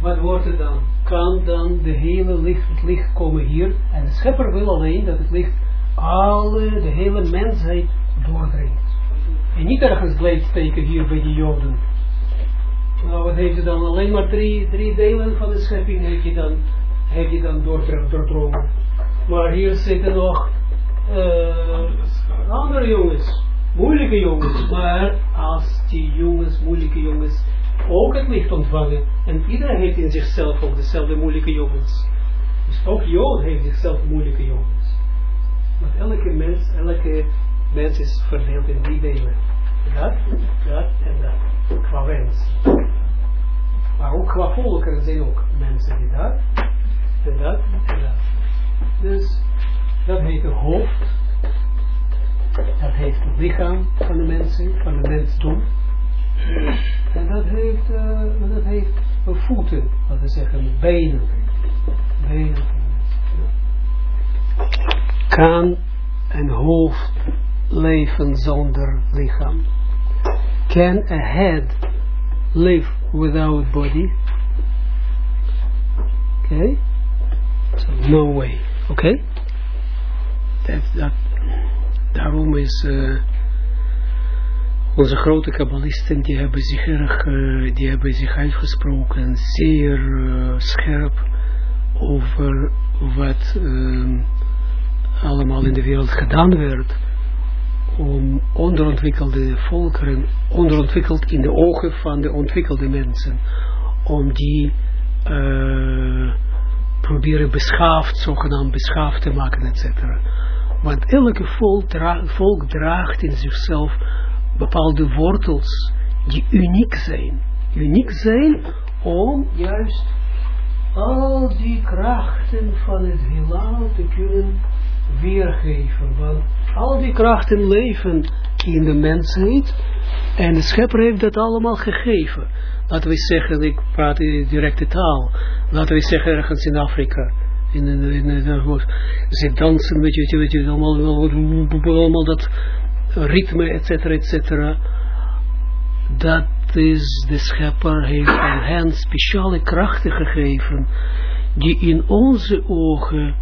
wat wordt het dan? Kan dan de hele licht, het licht komen hier, en de schepper wil alleen dat het licht alle, de hele mensheid doordringt. En niet ergens blijft steken hier bij die Joden. Nou, wat heeft je dan? Alleen maar drie, drie delen van de schepping heeft je dan, heeft je dan doordrongen. Maar hier zitten nog uh, andere jongens, moeilijke jongens. Maar als die jongens, moeilijke jongens, ook het licht ontvangen, en iedereen heeft in zichzelf ook dezelfde moeilijke jongens. Dus ook Jood heeft zichzelf moeilijke jongens. Maar elke mens, elke mens is verdeeld in drie delen. Dat, dat en dat. Qua wens. Maar ook qua volkeren zijn ook mensen die dat, en dat, en dat. Dus dat heet het hoofd. Dat heeft het lichaam van de mensen, van de mensdom. En dat heeft, uh, dat heeft voeten, laten we zeggen, benen. Benen. Kan een hoofd leven zonder lichaam? Can a head live without body? Okay? So no way. Okay? Dat, dat, daarom is uh, onze grote kabbalisten die hebben zich erg, uh, die hebben zich uitgesproken zeer uh, scherp over wat uh, allemaal in de wereld gedaan werd om onderontwikkelde volkeren, onderontwikkeld in de ogen van de ontwikkelde mensen, om die uh, proberen beschaafd, zogenaamd beschaafd te maken, etc. Want elke volk draagt in zichzelf bepaalde wortels die uniek zijn. Uniek zijn om juist al die krachten van het heelal te kunnen weergeven. Want al die krachten leven in de mensheid en de schepper heeft dat allemaal gegeven. Laten we zeggen, ik praat in directe taal, laten we zeggen ergens in Afrika, In, in, ze dansen, weet je, weet je, allemaal, allemaal dat ritme, et cetera, et cetera. Dat is, de schepper heeft aan hen speciale krachten gegeven, die in onze ogen,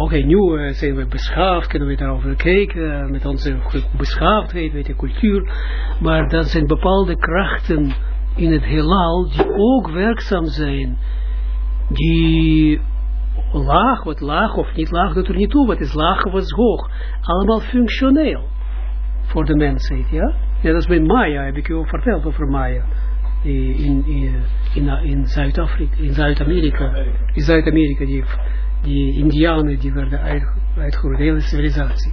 oké, nu uh, zijn we beschaafd, kunnen we daarover kijken, met onze beschaafdheid, weet je, cultuur, maar dat zijn bepaalde krachten in het heelal, die ook werkzaam zijn, die laag, wat laag of niet laag, doet er niet toe, wat is laag wat is hoog, allemaal functioneel voor de mensheid, ja. Ja, dat is bij Maya, heb ik u al verteld over Maya. In, in, in, in Zuid-Afrika, in Zuid-Amerika. In Zuid-Amerika, die, die Indianen, die werden uitgeroeid, de hele civilisatie.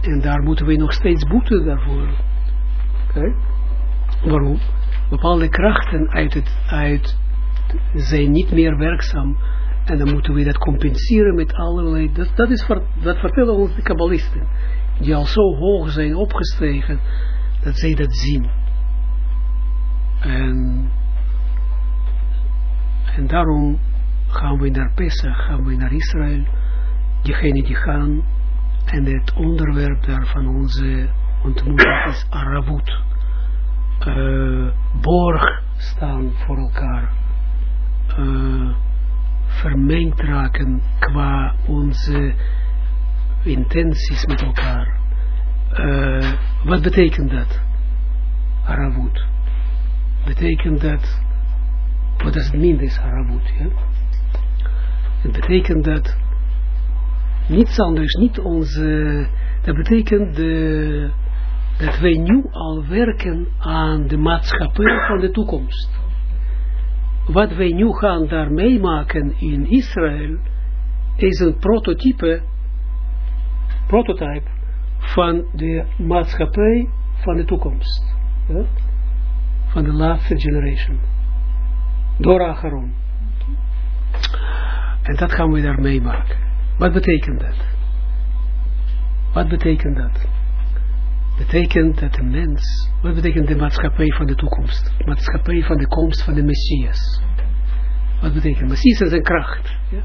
En daar moeten we nog steeds boeten daarvoor. Waarom? Bepaalde krachten uit het, uit, zijn niet meer werkzaam. En dan moeten we dat compenseren met allerlei, dat, dat, is, dat vertellen ons de kabbalisten. Die al zo hoog zijn opgestegen dat zij dat zien. En, en daarom gaan we naar Pesach, gaan we naar Israël, diegenen die gaan, en het onderwerp daar van onze ontmoeting is Aravut. Uh, borg staan voor elkaar. Uh, vermengd raken qua onze intenties met elkaar. Uh, wat betekent dat? Haravut. Betekent dat, wat is het minder is Haravut, ja? Het betekent dat niets anders, niet onze, dat betekent de, dat wij nu al werken aan de maatschappij van de toekomst. Wat wij nu gaan daar meemaken in Israël, is een prototype, prototype van de maatschappij van de toekomst. Van de laatste generation. Door Acharon. En dat gaan we daar meemaken. Wat betekent dat? Wat betekent dat? Betekent dat de mens, wat betekent de maatschappij van de toekomst? Maatschappij van de komst van de Messias. Wat betekent? Messias is een kracht. Ja?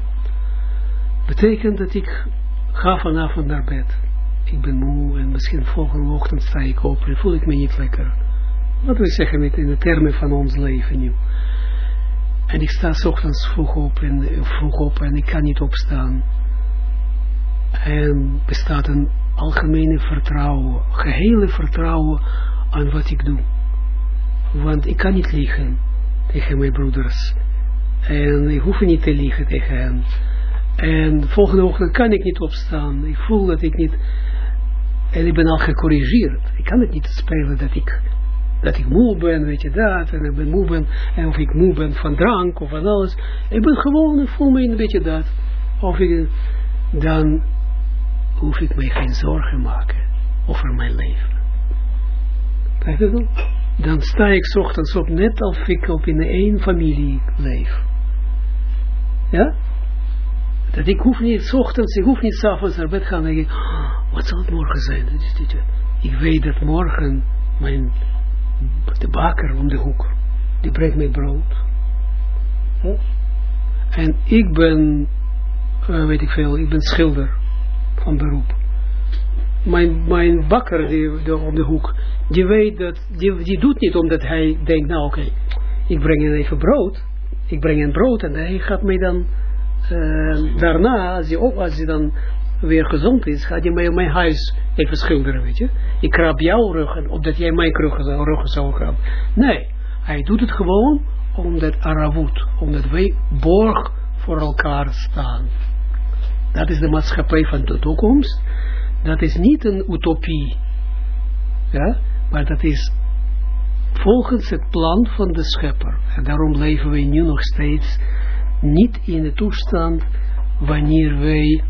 Betekent dat ik ga vanavond naar bed ik ben moe en misschien volgende ochtend sta ik op en voel ik me niet lekker. Wat we zeggen in de termen van ons leven nu. En ik sta s ochtends vroeg op en, vroeg op en ik kan niet opstaan. En bestaat een algemene vertrouwen, gehele vertrouwen aan wat ik doe. Want ik kan niet liegen tegen mijn broeders. En ik hoef niet te liegen tegen hen. En volgende ochtend kan ik niet opstaan. Ik voel dat ik niet en ik ben al gecorrigeerd. Ik kan het niet spelen dat ik, dat ik moe ben, weet je dat, en ik ben moe ben, en of ik moe ben van drank of van alles. Ik ben gewoon, ik voel me een beetje dat. Of ik, dan hoef ik mij geen zorgen maken over mijn leven. Kijk je dan? Dan sta ik ochtends op net als ik op in één familie leef. Ja? Dat ik hoef niet, ochtends, ik hoef niet s'avonds naar bed gaan en denk oh, wat zal het morgen zijn? Ik weet dat morgen mijn, de bakker om de hoek, die brengt mij brood. En ik ben, uh, weet ik veel, ik ben schilder van beroep. Mijn, mijn bakker die, die om de hoek, die weet dat, die, die doet niet omdat hij denkt, nou oké, ik breng hem even brood. Ik breng hem brood en hij gaat mij dan uh, daarna, als hij, ook, als hij dan weer gezond is, gaat hij mij mijn huis even schilderen, weet je. Ik krab jouw rug, opdat jij mijn rug, rug zou krabben. Nee, hij doet het gewoon omdat Aravut, omdat wij borg voor elkaar staan. Dat is de maatschappij van de toekomst. Dat is niet een utopie. Ja, maar dat is volgens het plan van de schepper. En daarom leven we nu nog steeds niet in de toestand wanneer wij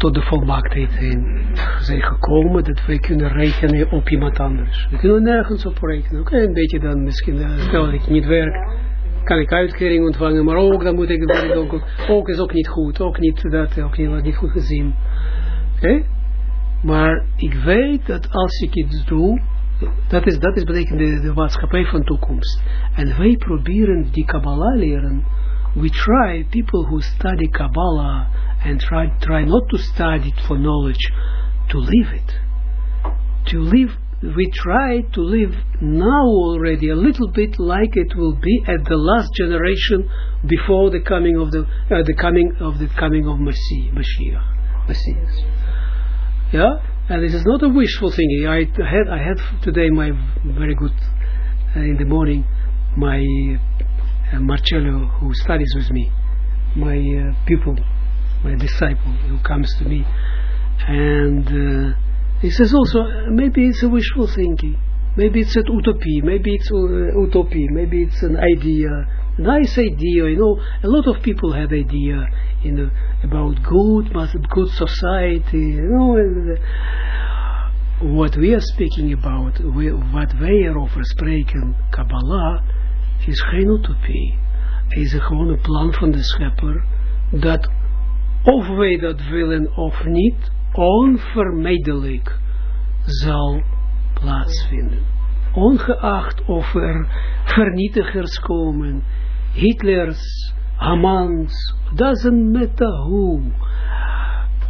tot de volmaaktheid zijn gekomen, dat wij kunnen rekenen op iemand anders. We kunnen nergens op rekenen. Oké, een beetje dan misschien, uh, stel dat ik niet werk, kan ik uitkering ontvangen, maar ook dan moet ik, ook, ook is ook niet goed, ook niet dat, ook niet, niet goed gezien. Oké? Maar ik weet dat als ik iets doe, dat is, dat is betekent de, de maatschappij van toekomst. En wij proberen die Kabbalah leren we try, people who study Kabbalah and try, try not to study it for knowledge, to live it. To live, we try to live now already a little bit like it will be at the last generation before the coming of the, uh, the coming of the coming of Messiah, Mashiach, Messiah. Yeah? And this is not a wishful thinking. I had, I had today my very good, uh, in the morning, my Marcello, who studies with me, my uh, pupil, my disciple, who comes to me, and uh, he says also, maybe it's a wishful thinking, maybe it's an utopia, maybe it's uh, utopia, maybe it's an idea, nice idea, you know, a lot of people have idea, you know, about good, good society, you know, and, uh, what we are speaking about, what we, wat wij erover spreken, Kabbalah, is geen. Is gewoon een plan van de schepper, dat of wij dat willen of niet, onvermijdelijk zal plaatsvinden. Ongeacht of er vernietigers komen, Hitlers, Hamans, doesn't matter who.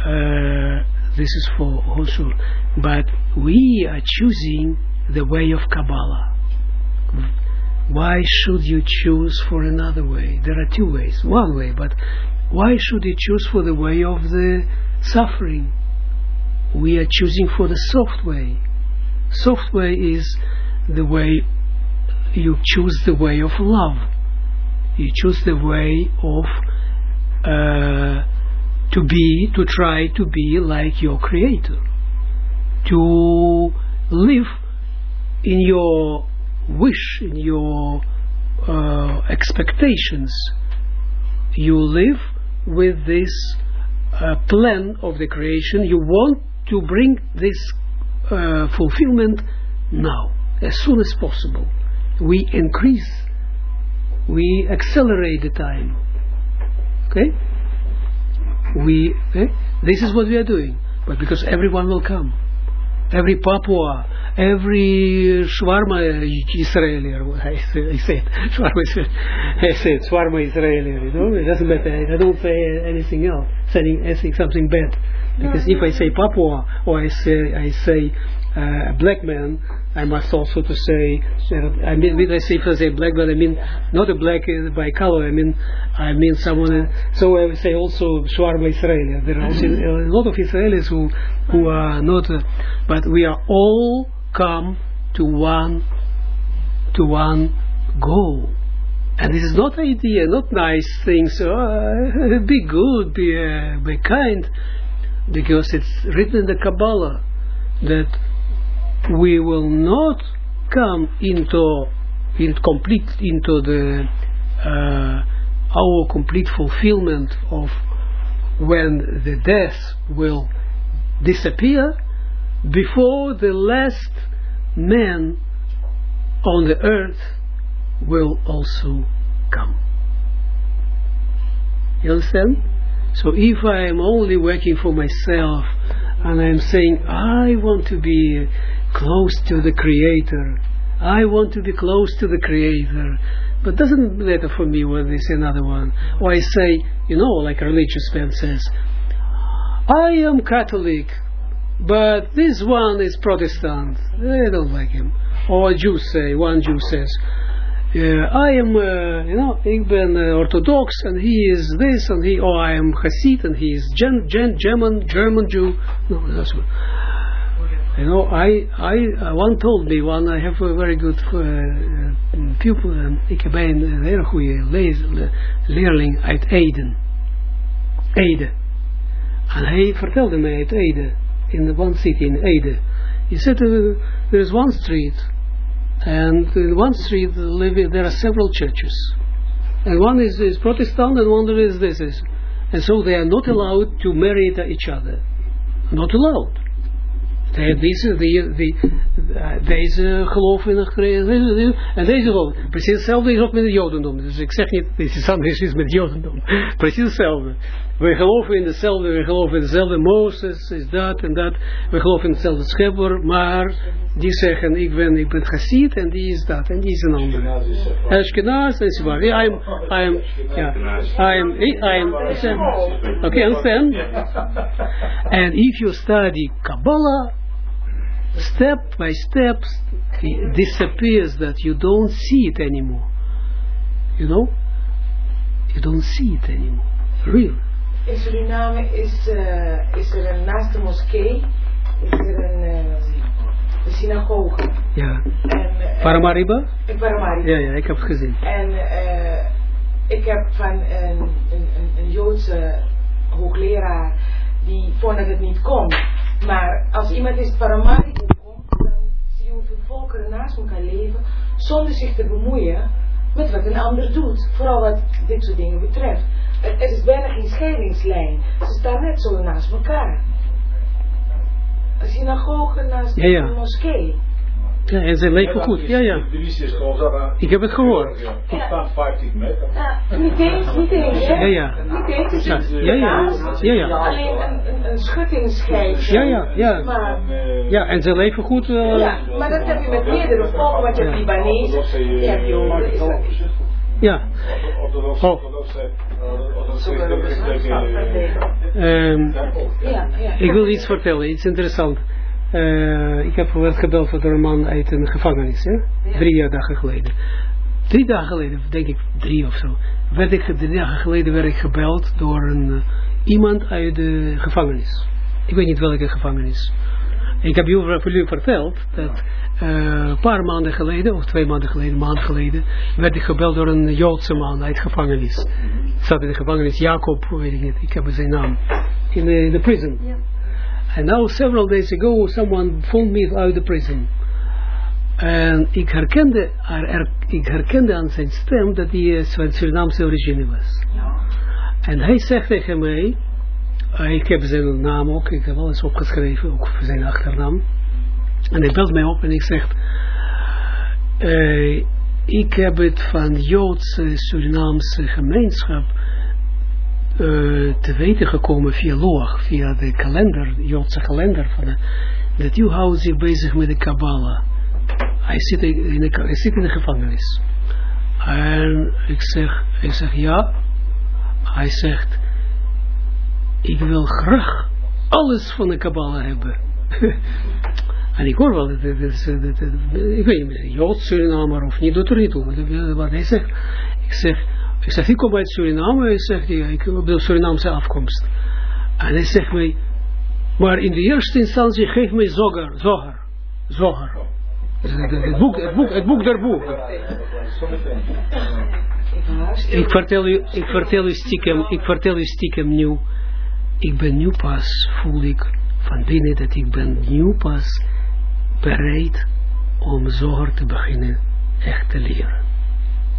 Uh, this is for also, but we are choosing the way of Kabbalah. Why should you choose for another way? There are two ways. One way, but why should you choose for the way of the suffering? We are choosing for the soft way. Soft way is the way you choose the way of love. You choose the way of uh, to be, to try to be like your creator. To live in your wish, in your uh, expectations. You live with this uh, plan of the creation. You want to bring this uh, fulfillment now, as soon as possible. We increase, we accelerate the time. Okay? We, okay? This is what we are doing. But because everyone will come. Every Papua, every Shwarma <laughs> Israeli, I say, I Shwarma Israeli, I say it, Shwarma Israeli, you know, it doesn't matter, I don't say anything else, saying, saying something bad. Because if I say Papua, or I say, I say uh, black man, I must also to say, I mean, when I say if I say black man, I mean not a black by color. I mean, I mean someone. So I say also Shwarma Israeli. There are also a lot of Israelis who who are not, uh, but we are all come to one to one goal. And this is not idea, not nice things. Oh, <laughs> be good, be uh, be kind, because it's written in the Kabbalah that we will not come into in complete into the uh, our complete fulfillment of when the death will disappear before the last man on the earth will also come. You understand? So if I am only working for myself and I am saying I want to be close to the Creator. I want to be close to the Creator. But doesn't matter for me whether it's another one. Or I say, you know, like a religious man says, I am Catholic, but this one is Protestant. They don't like him. Or a Jew say, one Jew says, uh, I am, uh, you know, ik uh, Orthodox and he is this and he, or I am Hasid and he is Gen, Gen, German, German Jew. No, that's what. You know, I, I, uh, one told me, one, I have a very good uh, pupil, en ik heb een heel goede leerling uit Eden. Ede. En hij vertelde mij uit Ede, in the one city in Ede. He said, uh, there is one street, and in one street there are several churches. And one is, is Protestant and one is this. Is, and so they are not allowed to marry each other. Not allowed. They, this is the, the, eh, deze geloven in een en deze geloven. Precies hetzelfde is ook met het Jodendom. Dus ik zeg niet, dit is anders is met Jodendom. Precies hetzelfde. We geloven in dezelfde, we geloven in dezelfde Mozes, is dat en dat. We geloven in dezelfde schepper, maar die zeggen, ik ben, ik ben Hasid en die is dat en die is een ander. Ashkenaz en Sifar. Yeah, I'm, I'm, yeah, I'm, I'm, okay, understand? And if you study Kabbalah, step by step, it disappears that you don't see it anymore. You know? You don't see it anymore. Real. In Suriname is, uh, is er een, naast de moskee, is er een, uh, een synagoge. Ja. En, uh, Paramariba? In Paramariba. Ja, ja, ik heb het gezien. En ik heb van een, een, een, een Joodse hoogleraar, die vond dat het niet kon. Maar als iemand is Paramaribo komt, dan zie je hoeveel volkeren naast elkaar leven, zonder zich te bemoeien met wat een ander doet. Vooral wat dit soort dingen betreft. Het, is bijna geen scheidingslijn. Ze staan net zo naast elkaar. Een synagoge naast ja, ja. een moskee. Ja, en ze leven goed. Ja, ja. Ik heb het gehoord. Ja. 50 meter. Ja, niet eens, niet eens. Ja, ja. Niet eens. Ja, ja. ja, ja. ja. Alleen een, een. Ja, ja, ja. Maar, ja, en ze leven goed. Uh, ja, maar dat heb je met meerdere volken, want je hebt Libanezen, je hebt Joden. Ja. Oh. Um, ik wil iets vertellen, iets interessants. Uh, ik heb werd gebeld door een man uit een gevangenis, hè? Drie dagen geleden. Drie dagen geleden, denk ik drie of zo, werd ik, drie dagen geleden werd ik gebeld door een, uh, iemand uit de gevangenis. Ik weet niet welke gevangenis. Ik heb jullie verteld dat uh, een paar maanden geleden, of twee maanden geleden, een maand geleden, werd ik gebeld door een Joodse man uit gevangenis. Zat in de gevangenis, Jacob, weet ik niet, ik heb zijn naam, in de, in prison. Yeah. And now several days ago, someone phoned me out the prison. En ik herkende, er, ik herkende aan zijn stem dat hij van Surinaamse origine was. En hij zegt tegen mij, ik heb zijn naam ook, ik heb alles opgeschreven, ook zijn achternaam. En hij belt mij op en ik zeg, uh, ik heb het van Joodse Surinaamse gemeenschap uh, te weten gekomen via Loach, via de kalender, de Joodse kalender, van de, dat u houdt zich bezig met de Kabbalah. Hij zit in de, zit in de gevangenis. En ik zeg, ik zeg ja. Hij zegt, ik wil graag alles van de Kabbalah hebben. <laughs> en ik hoor wel, dat, dat, dat, ik weet niet, Joods Surinamer of niet, doet er niet toe. Wat hij zegt, ik zeg, ik zeg, ik kom uit Suriname. Hij zegt, ja, ik heb de Surinaamse afkomst. En hij zegt mij, maar in de eerste instantie geef mij zoger, zoger, zoger. Het boek, het boek, het boek der boek. Ik vertel u, ik vertel u stiekem, ik vertel u stiekem nieuw. Ik ben nu pas, voel ik van binnen dat ik ben nu pas bereid om zoger te beginnen echt te leren.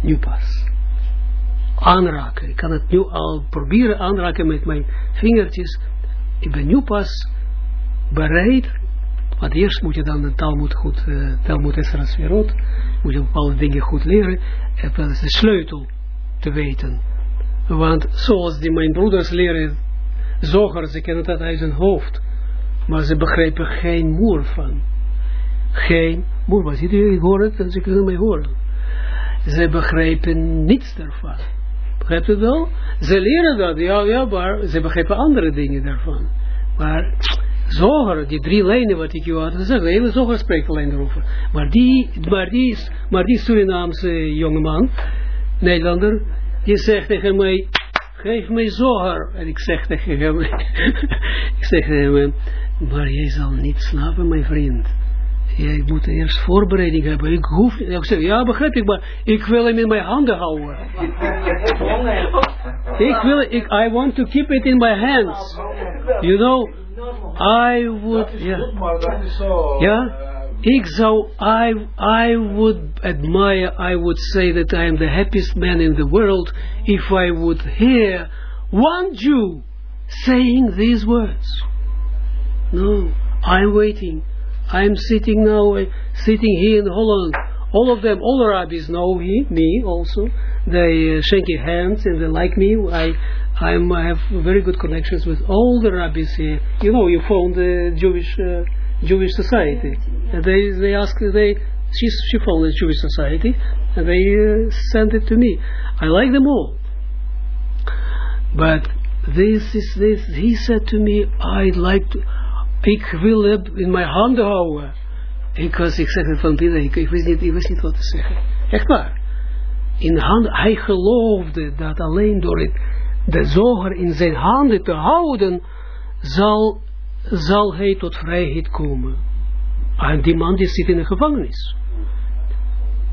Nu pas aanraken. Ik kan het nu al proberen aanraken met mijn vingertjes. Ik ben nu pas bereid. Want eerst moet je dan de Talmud goed, uh, Talmud Esra Sferot, moet je bepaalde dingen goed leren. En dat is de sleutel te weten. Want zoals die mijn broeders leren, zoger, ze kennen dat uit hun hoofd. Maar ze begrijpen geen moer van. Geen moer. Maar ziet u, ik hoor het ze kunnen mij horen. Ze begrijpen niets daarvan. Begrijpt u wel? Ze leren dat, ja, ja, maar ze begrijpen andere dingen daarvan. Maar Zoger, die drie lijnen wat ik u had gezegd, de hele Zoger spreekt alleen. Maar die, maar die, maar die Surinaamse jongeman, Nederlander, die zegt tegen mij, geef mij Zoger. En ik zeg tegen hem, <laughs> ik zeg tegen hem, maar jij zal niet snappen, mijn vriend. Ja, ik moet eerst voorbereiding hebben. Ik hoef, ik zeg, ja, begrijp ik, maar ik wil hem in mijn handen houden. ik wil, ik, I want to keep it in my hands. You know, I would, ja. Ja, ik zou, I, I would admire, I would say that I am the happiest man in the world if I would hear one Jew saying these words. No, I'm waiting. I'm sitting now sitting here in Holland, all of them, all the rabbis know he, me also. They uh, shaking hands and they like me. I, I'm, I have very good connections with all the rabbis here. You know, you found the Jewish, uh, Jewish society. And they, they ask, they, she, she found the Jewish society, and they uh, sent it to me. I like them all. But this is this, he said to me, I'd like to, ik wil het in mijn handen houden. Ik was, ik zeg het van binnen, ik, wist niet, ik wist niet wat te zeggen. Echt waar. In handen, hij geloofde dat alleen door het, de zoger in zijn handen te houden, zal, zal hij tot vrijheid komen. En die man die zit in de gevangenis.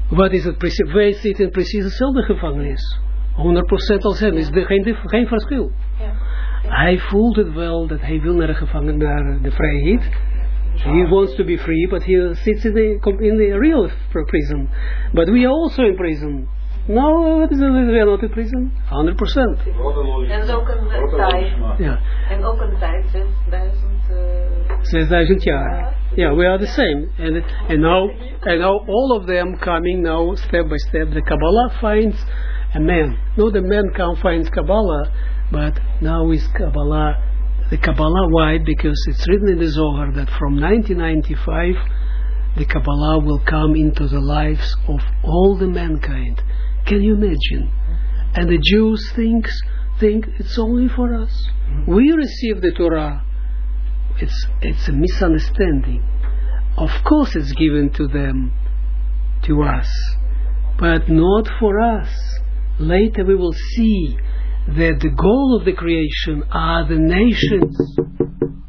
Wat is het precies? Wij zitten in precies dezelfde gevangenis. 100% als hem, is er geen, geen verschil. Hij voelt het wel dat hij wil naar de gevangen, naar de vrijheid. He wants to be free, but he sits in the, in the real prison. But we are also in prison. No, we are not in prison. 100%. En is ook een tijd. Ja. En ook een tijd, 6000. Uh, 6000 jaar. Yeah, we are the same. And, and, now, and now all of them coming now step by step. The Kabbalah finds a man. No, the man can't find Kabbalah, but now is Kabbalah. The Kabbalah, why? Because it's written in the Zohar that from 1995 the Kabbalah will come into the lives of all the mankind. Can you imagine? And the Jews thinks, think it's only for us. Mm-hmm. We receive the Torah. It's, it's a misunderstanding. Of course it's given to them, to us, but not for us. Later we will see that the goal of the creation are the nations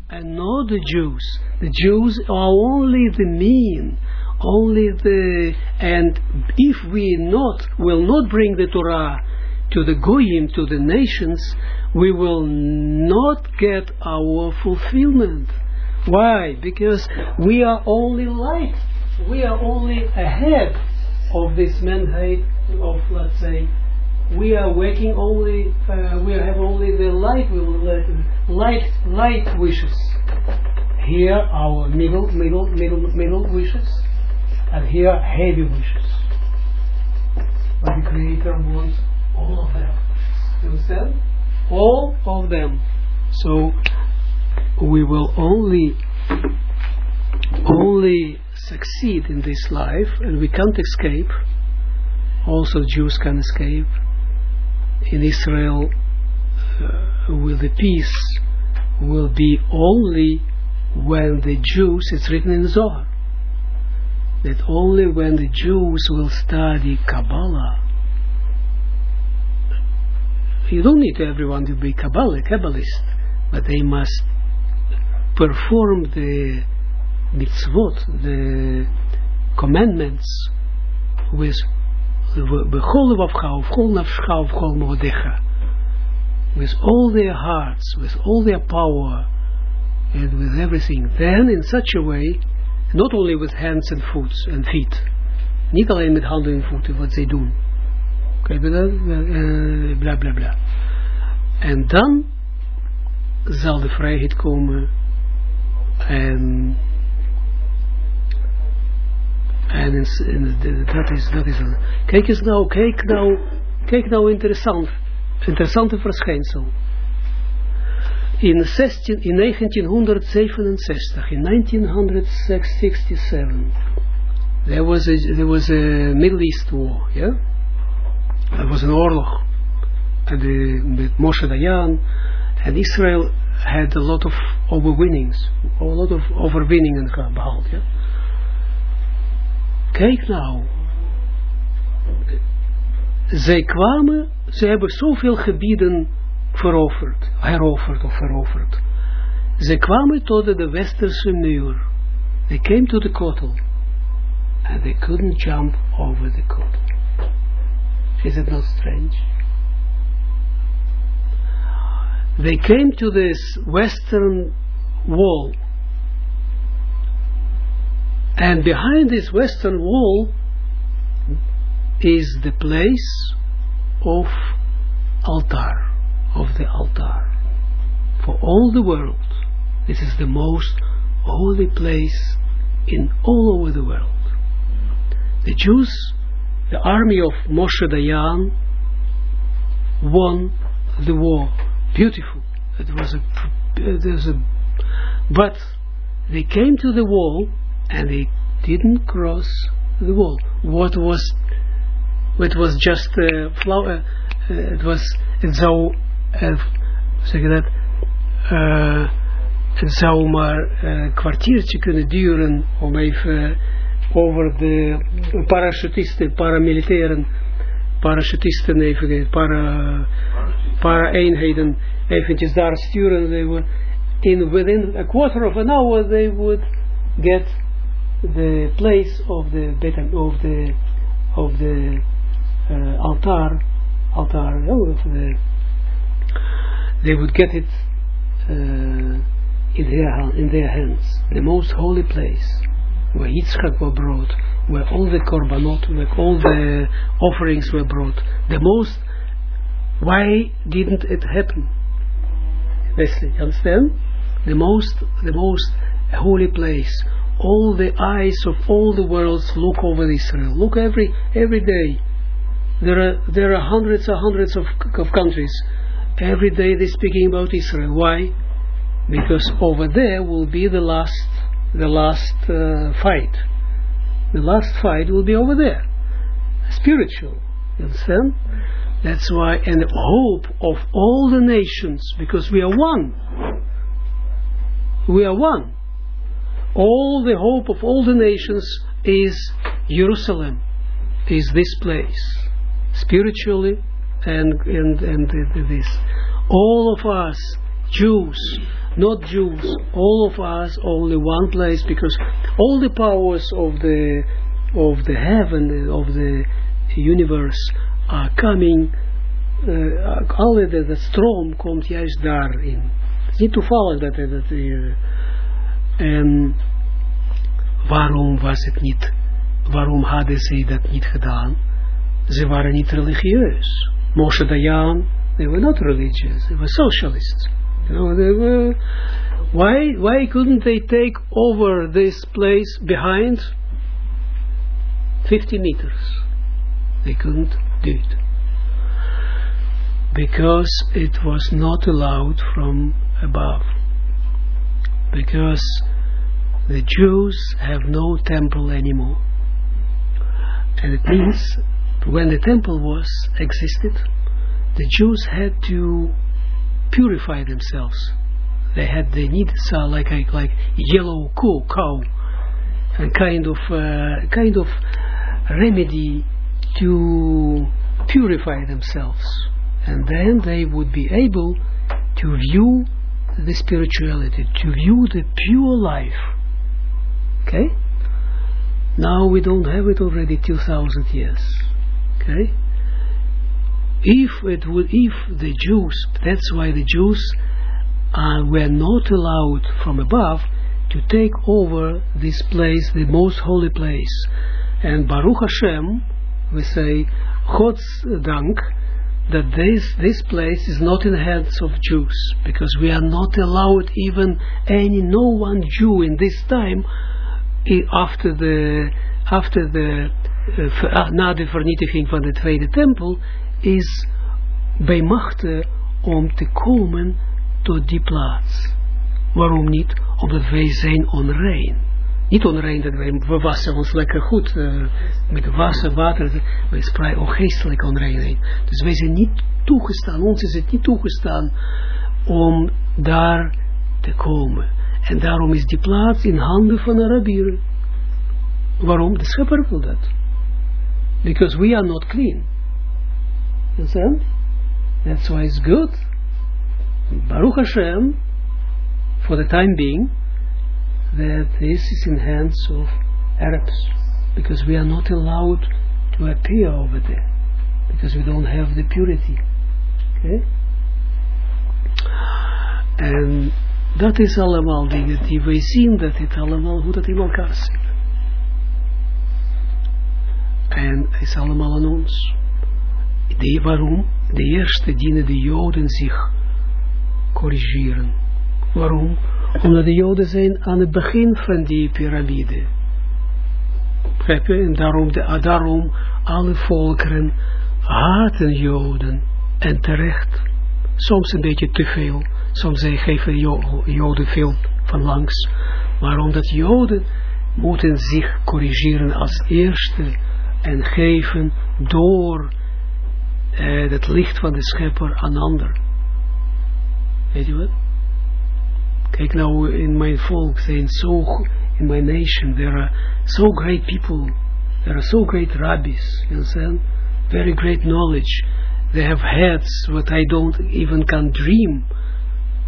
and not the Jews. The Jews are only the mean, only the, and if we not, will not bring the Torah to the Goyim, to the nations, we will not get our fulfillment. Why? Because we are only light. We are only ahead of this manhood of, let's say, we are waking only, uh, we have only the light, we will let, light, light wishes. Here our middle, middle, middle, middle wishes, and here heavy wishes. But the Creator wants all of them. You understand? All of them. So we will only, only succeed in this life, and we can't escape. Also, Jews can escape in Israel uh, will the peace will be only when the Jews, it's written in Zohar, that only when the Jews will study Kabbalah, you don't need everyone to be Kabbalah, Kabbalist, but they must perform the mitzvot, the commandments with b'chol levavcha, v'chol nafshcha, v'chol modecha. With all their hearts, with all their power, and with everything. Then, in such a way, not only with hands and feet, and feet. Niet alleen met handen en voeten, wat zij doen. Kijk je dat? Uh, bla bla bla. En dan zal de vrijheid komen en En in, dat is, dat is kijk eens nou, kijk nou, kijk nou interessant, interessante verschijnsel. In, 16, in 1967, in 1967, there was a, there was a Middle East war, yeah? Er was een oorlog. En de, met Moshe Dayan, and Israel had a lot of overwinnings, a lot of overwinningen behaald, ja? Kijk nou. Zij kwamen, ze hebben zoveel gebieden veroverd, heroverd of veroverd. Ze kwamen tot de westerse muur. They came to the kotel. And they couldn't jump over the kotel. Is it not strange? They came to this western wall and behind this western wall is the place of altar, of the altar. For all the world, this is the most holy place in all over the world. The Jews, the army of Moshe Dayan, won the war. Beautiful. It was a, a, but they came to the wall and they didn't cross the wall. What was, it was just a flower, uh, it was, het zou, uh, zeg je uh, het zou maar een kwartiertje kunnen duren om even over de parachutisten, paramilitairen, parachutisten even, para, para-eenheden eventjes daar sturen. They would, in within a quarter of an hour they would get the place of the of the of the uh, altar altar oh, of the, they would get it uh, in their in their hands. The most holy place where Yitzchak were brought where all the korbanot where all the offerings were brought. The most why didn't it happen? Wesley understand? The most the most holy place all the eyes of all the worlds look over Israel. Look every every day. There are there are hundreds and hundreds of, of countries. Every day they're speaking about Israel. Why? Because over there will be the last the last uh, fight. The last fight will be over there. Spiritual. You understand? That's why, and hope of all the nations, because we are one. We are one all the hope of all the nations is Jerusalem, is this place, spiritually and, and, and this. All of us, Jews, not Jews, all of us, only one place, because all the powers of the of the heaven, of the universe, are coming, uh, de, de stroom komt juist daarin. Het is niet toevallig dat, dat En waarom was het niet, waarom hadden ze dat niet gedaan? Ze waren niet religieus. Moshe Dayan, they were not religious, they were socialists. You know, they were, why, why couldn't they take over this place behind 50 meters? They couldn't do it. Because it was not allowed from above because the Jews have no temple anymore. And it means when the temple was existed, the Jews had to purify themselves. They had they needed uh, like a like yellow cow, cow, and kind of uh, kind of remedy to purify themselves, and then they would be able to view the spirituality, to view the pure life. Okay? Now we don't have it already 2000 years. Okay? If it would, if the Jews, that's why the Jews uh, were not allowed from above to take over this place, the most holy place. And Baruch Hashem, we say, God's dank, that this, this place is not in the hands of Jews, because we are not allowed even any, no one Jew in this time, after the, after the, uh, na de vernietiging van de tweede tempel, is bij machten om te komen tot die plaats. Waarom niet? Omdat wij zijn onrein. Niet onrein dat wij, we wassen ons lekker goed uh, met wassen, water, wij spreiden ook geestelijk onreinheid. Dus wij zijn niet toegestaan, ons is het niet toegestaan om daar te komen. En daarom is die plaats in handen van Arabieren. Waarom? De schepper wil dat. Because we are not clean. Understand? That's why it's good. Baruch Hashem, for the time being, that this is in hands of Arabs because we are not allowed to appear over there because we don't have the purity okay en dat is allemaal dingen die wij zien dat het allemaal hoe dat in elkaar zit en het is allemaal aan ons de, waarom de eerste dienen de joden zich corrigeren waarom omdat de Joden zijn aan het begin van die piramide. En daarom, de, daarom alle volkeren haten Joden. En terecht. Soms een beetje te veel. Soms zij geven Joden veel van langs. Maar omdat Joden moeten zich corrigeren als eerste en geven door uh, het licht van de schepper aan ander. Weet je wat? Kijk nou, in mijn volk zijn zo, in my nation, there are so great people, there are so great rabbis, you understand? Very great knowledge. They have heads what I don't even can dream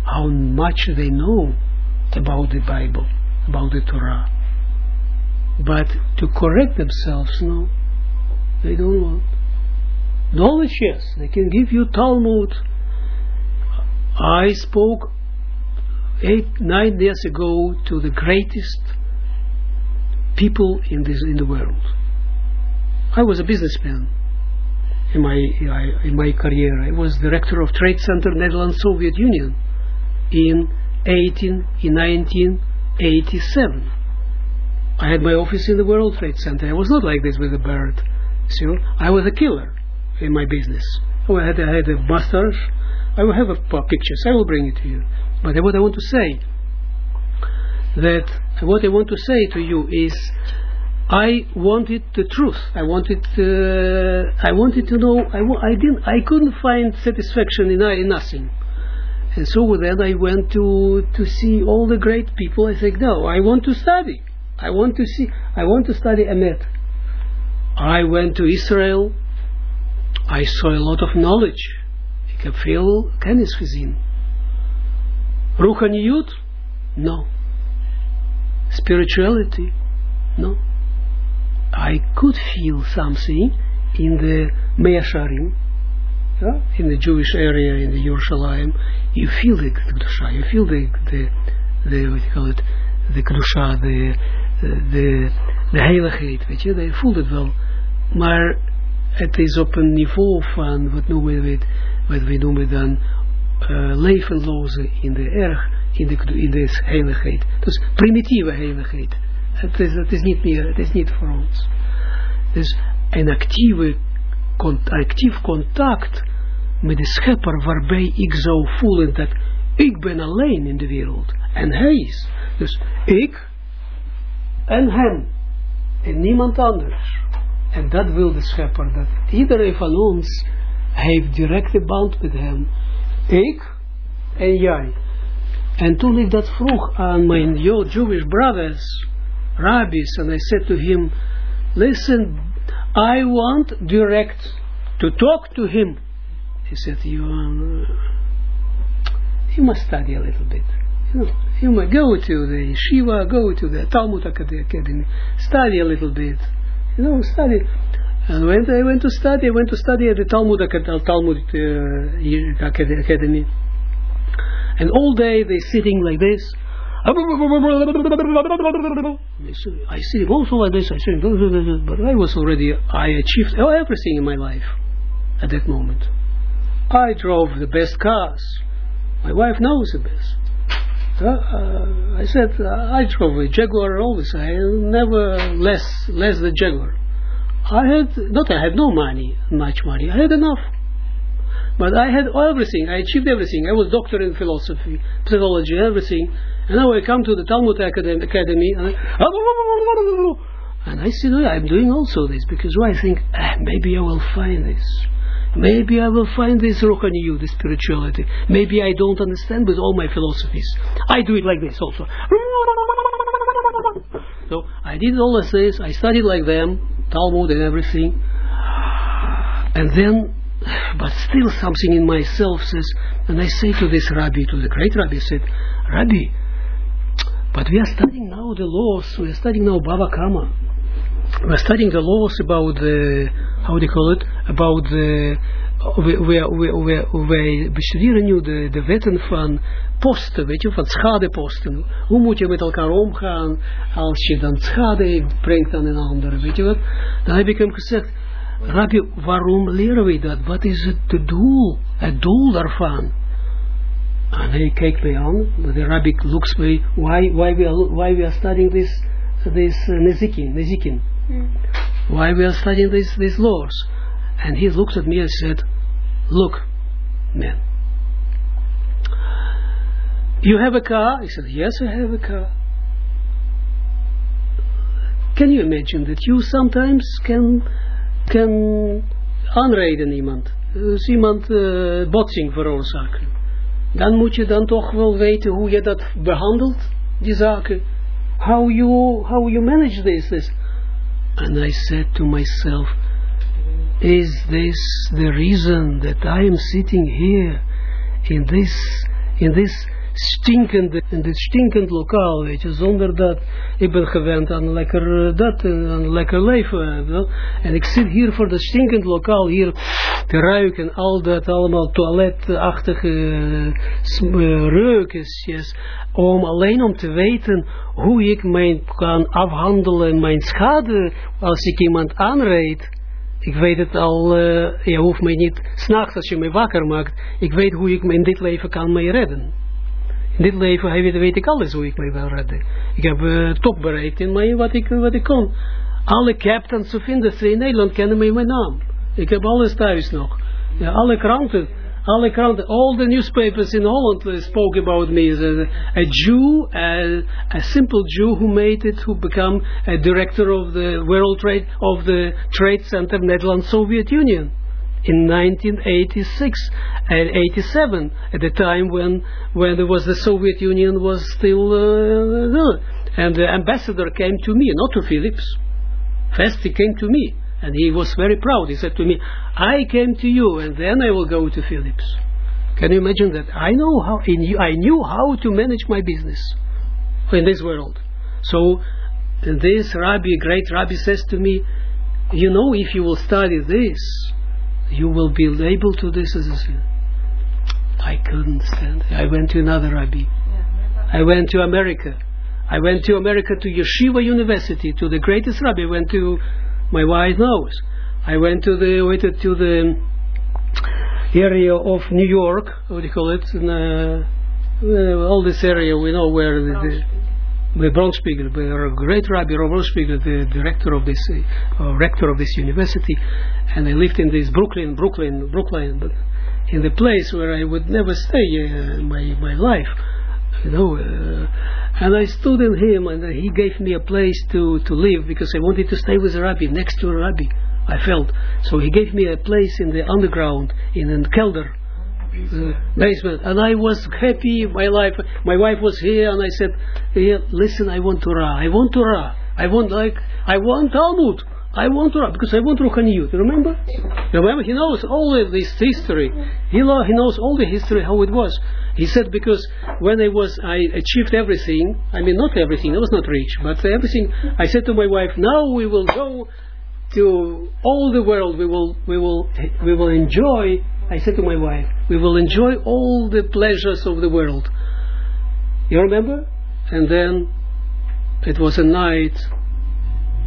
how much they know about the Bible, about the Torah. But to correct themselves, no, they don't want. Knowledge, yes, they can give you Talmud. I spoke eight, nine years ago to the greatest people in this in the world. I was a businessman in my in my career. I was director of Trade Center Netherlands Soviet Union in 18 in 1987. I had my office in the World Trade Center. I was not like this with a bird. See, I was a killer in my business. Oh, I had, I had a mustache. I will have a pictures. I will bring it to you. But what I want to say, that what I want to say to you is, I wanted the truth. I wanted, uh, I wanted to know. I, I didn't. I couldn't find satisfaction in, in nothing. And so then I went to to see all the great people. I said, no, I want to study. I want to see. I want to study Emet. I went to Israel. I saw a lot of knowledge. Ik heb veel kennis gezien. Ruchaniyut? No. Spirituality? No. I could feel something in the Measharim, yeah? in the Jewish area, in the Jerusalem. You feel the Kedusha, you feel the, the, the what you call it, the Kedusha, the, de, de heiligheid, weet je, je voelt het wel. Maar het is op een niveau van, wat noemen we het, wat we noemen dan, uh, levenloze in de erg, in de, in de heiligheid. Dus primitieve heiligheid. Het is, het is niet meer, het is niet voor ons. Dus een actieve, actief contact met de schepper waarbij ik zou voelen dat ik ben alleen in de wereld. En hij is. Dus ik en hem. En niemand anders. En dat wil de schepper. Dat iedereen van ons heeft directe band met hem. Ik en jij. En toen ik dat vroeg aan mijn Jewish brothers, rabbis, and I said to him, listen, I want direct to talk to him. He said, you, uh, you must study a little bit. You, must go to the yeshiva, go to the Talmud Academy, study a little bit. You know, study. And when I went to study, I went to study at the Talmud, Talmud uh, Academy. And all day they're sitting like this. I see also like this, I see, but I was already, I achieved everything in my life at that moment. I drove the best cars. My wife knows the best. Uh, I said, uh, I drove a Jaguar always. I never less, less the Jaguar. I had, not I had no money, much money. I had enough. But I had everything. I achieved everything. I was doctor in philosophy, psychology, everything. And now I come to the Talmud Academy, and, I, <laughs> and I see that I'm doing also this because I think ah, maybe I will find this. Maybe I will find this Rohaniyu, this spirituality. Maybe I don't understand with all my philosophies. I do it like this also. So I did all this. I studied like them, Talmud and everything. And then but still something in myself says, and I say to this rabbi, to the great rabbi, I said, Rabbi, but we are studying now the laws, we are studying now Baba Kama. We are studying the laws about the, how do you call it, about the, we, we, we, wij bestuderen nu de, de wetten van posten, weet je, van schadeposten. Hoe moet je met elkaar omgaan als je dan schade brengt aan een ander, weet je wat? Dan heb ik hem gezegd, Rabbi, waarom leren we dat? Wat is het doel? Het doel daarvan? En hij kijkt mij aan. The rabbi looks me, why, why, we, are, why we are studying this, this uh, Nezikin, Nezikin. Why we are studying these, these laws? And he looked at me and said, look, man, you have a car? I said, yes, I have a car. Can you imagine that you sometimes can, can aanrijden iemand? Iemand uh, botsing veroorzaken. Dan moet je dan toch wel weten hoe je dat behandelt, die zaken. How you, how you manage this, this. And I said to myself, is this the reason that I am sitting here in this, in this stinkende, in dit stinkend lokaal, weet je, zonder dat, ik ben gewend aan lekker uh, dat, aan lekker leven, wel? en ik zit hier voor dat stinkend lokaal, hier te ruiken, al dat allemaal toiletachtige uh, reukjes, om alleen om te weten hoe ik mijn kan afhandelen, mijn schade, als ik iemand aanrijd, ik weet het al, uh, je hoeft mij niet, s'nachts als je mij wakker maakt, ik weet hoe ik me in dit leven kan redden. In dit leven weet, weet ik alles hoe ik mij wil redden. Ik heb uh, top bereikt in mij wat ik, wat ik kon. Alle captains of industry in Nederland kennen mij mijn naam. Ik heb alles thuis nog. Ja, alle kranten, alle kranten, all the newspapers in Holland uh, spoke about me as a, a Jew, a, a simple Jew who made it, who became a director of the World Trade, of the Trade Center Netherlands Soviet Union in 1986 and 87 at the time when when there was the Soviet Union was still uh, and the ambassador came to me not to Philips. First he came to me and he was very proud. He said to me I came to you and then I will go to Philips. Can you imagine that? I know how in, I knew how to manage my business in this world. So this Rabbi great Rabbi says to me you know if you will study this you will be able to this as I couldn't stand it. I went to another rabbi. I went to America. I went to America to Yeshiva University, to the greatest rabbi. I went to, my wife knows. I went to the, waited to the area of New York, what do you call it, in, uh, uh, all this area, we know where the, the, Braunspiegel, the great rabbi, Rob Braunspiegel, the director of this, uh, rector of this university, and I lived in this Brooklyn, Brooklyn, Brooklyn, but in the place where I would never stay uh, my my life, you know. Uh, and I stood in him, and he gave me a place to to live because I wanted to stay with a rabbi next to a rabbi. I felt so. He gave me a place in the underground in a kelder. Mm. Basement and I was happy my life my wife was here and I said listen I want Torah I want Torah I want like I want Talmud I want Torah because I want Ruchaniyut. Remember? Remember? He knows all of this history. He, lo- he knows all the history, how it was. He said because when I was, I achieved everything. I mean, not everything. I was not rich, but everything. I said to my wife, now we will go to all the world. We will, we will, we will enjoy. I said to my wife, we will enjoy all the pleasures of the world. You remember? And then it was a night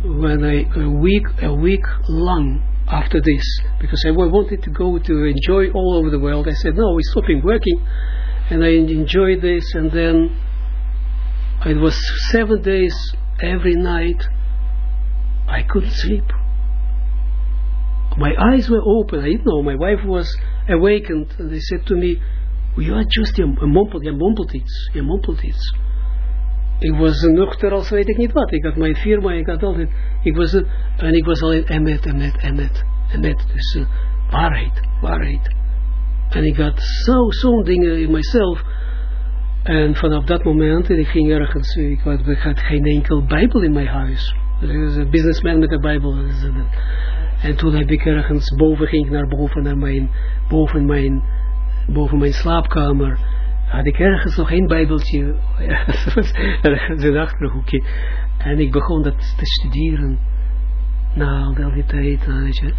when I a week a week long after this because I wanted to go to enjoy all over the world. I said no, we're stopping working, and I enjoyed this. And then it was seven days every night. I couldn't sleep. My eyes were open. I didn't know. My wife was awakened, and they said to me, "You are just a mumbled, you mumbled iets, you mumbled iets." Ik was nuchter als weet ik niet wat. Ik had mijn firma, ik had altijd, ik was, en ik was alleen emet, emet, emet, emet. Dus uh, waarheid, waarheid. En ik had zo'n zo dingen in mezelf. En vanaf dat moment, en ik ging ergens, ik had, ik had geen enkel bijbel in mijn huis. Dus ik was een businessman met een bijbel. En toen heb ik ergens boven, ging ik naar boven, naar mijn, boven mijn, boven mijn slaapkamer had ik ergens nog één bijbeltje, <laughs> ergens in achterhoekje. En ik begon dat te studeren, na al die tijd, weet je.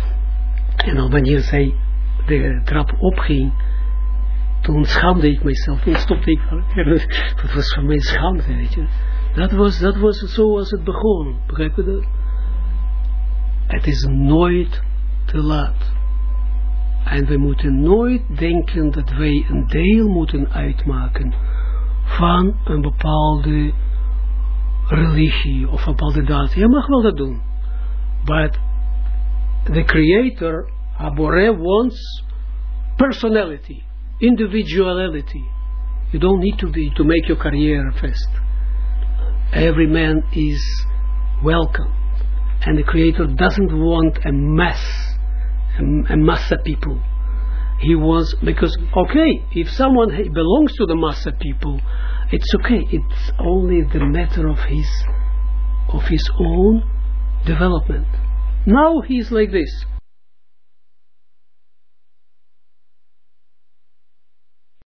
En al wanneer zij de trap opging, toen schaamde ik mezelf, toen stopte ik, <laughs> dat was voor mij schande, weet je. Dat was, dat was zoals het begon, begrijp je dat? Het is nooit te laat. En we moeten nooit denken dat wij een deel moeten uitmaken van een bepaalde religie of een bepaalde daad. Je mag wel dat doen. But the creator, Abore, wants personality, individuality. You don't need to be to make your career fast. Every man is welcome. And the creator doesn't want a mass, a, a massa people. He wants, because, okay, if someone belongs to the massa people, it's okay. It's only the matter of his, of his own development. Now he's like this.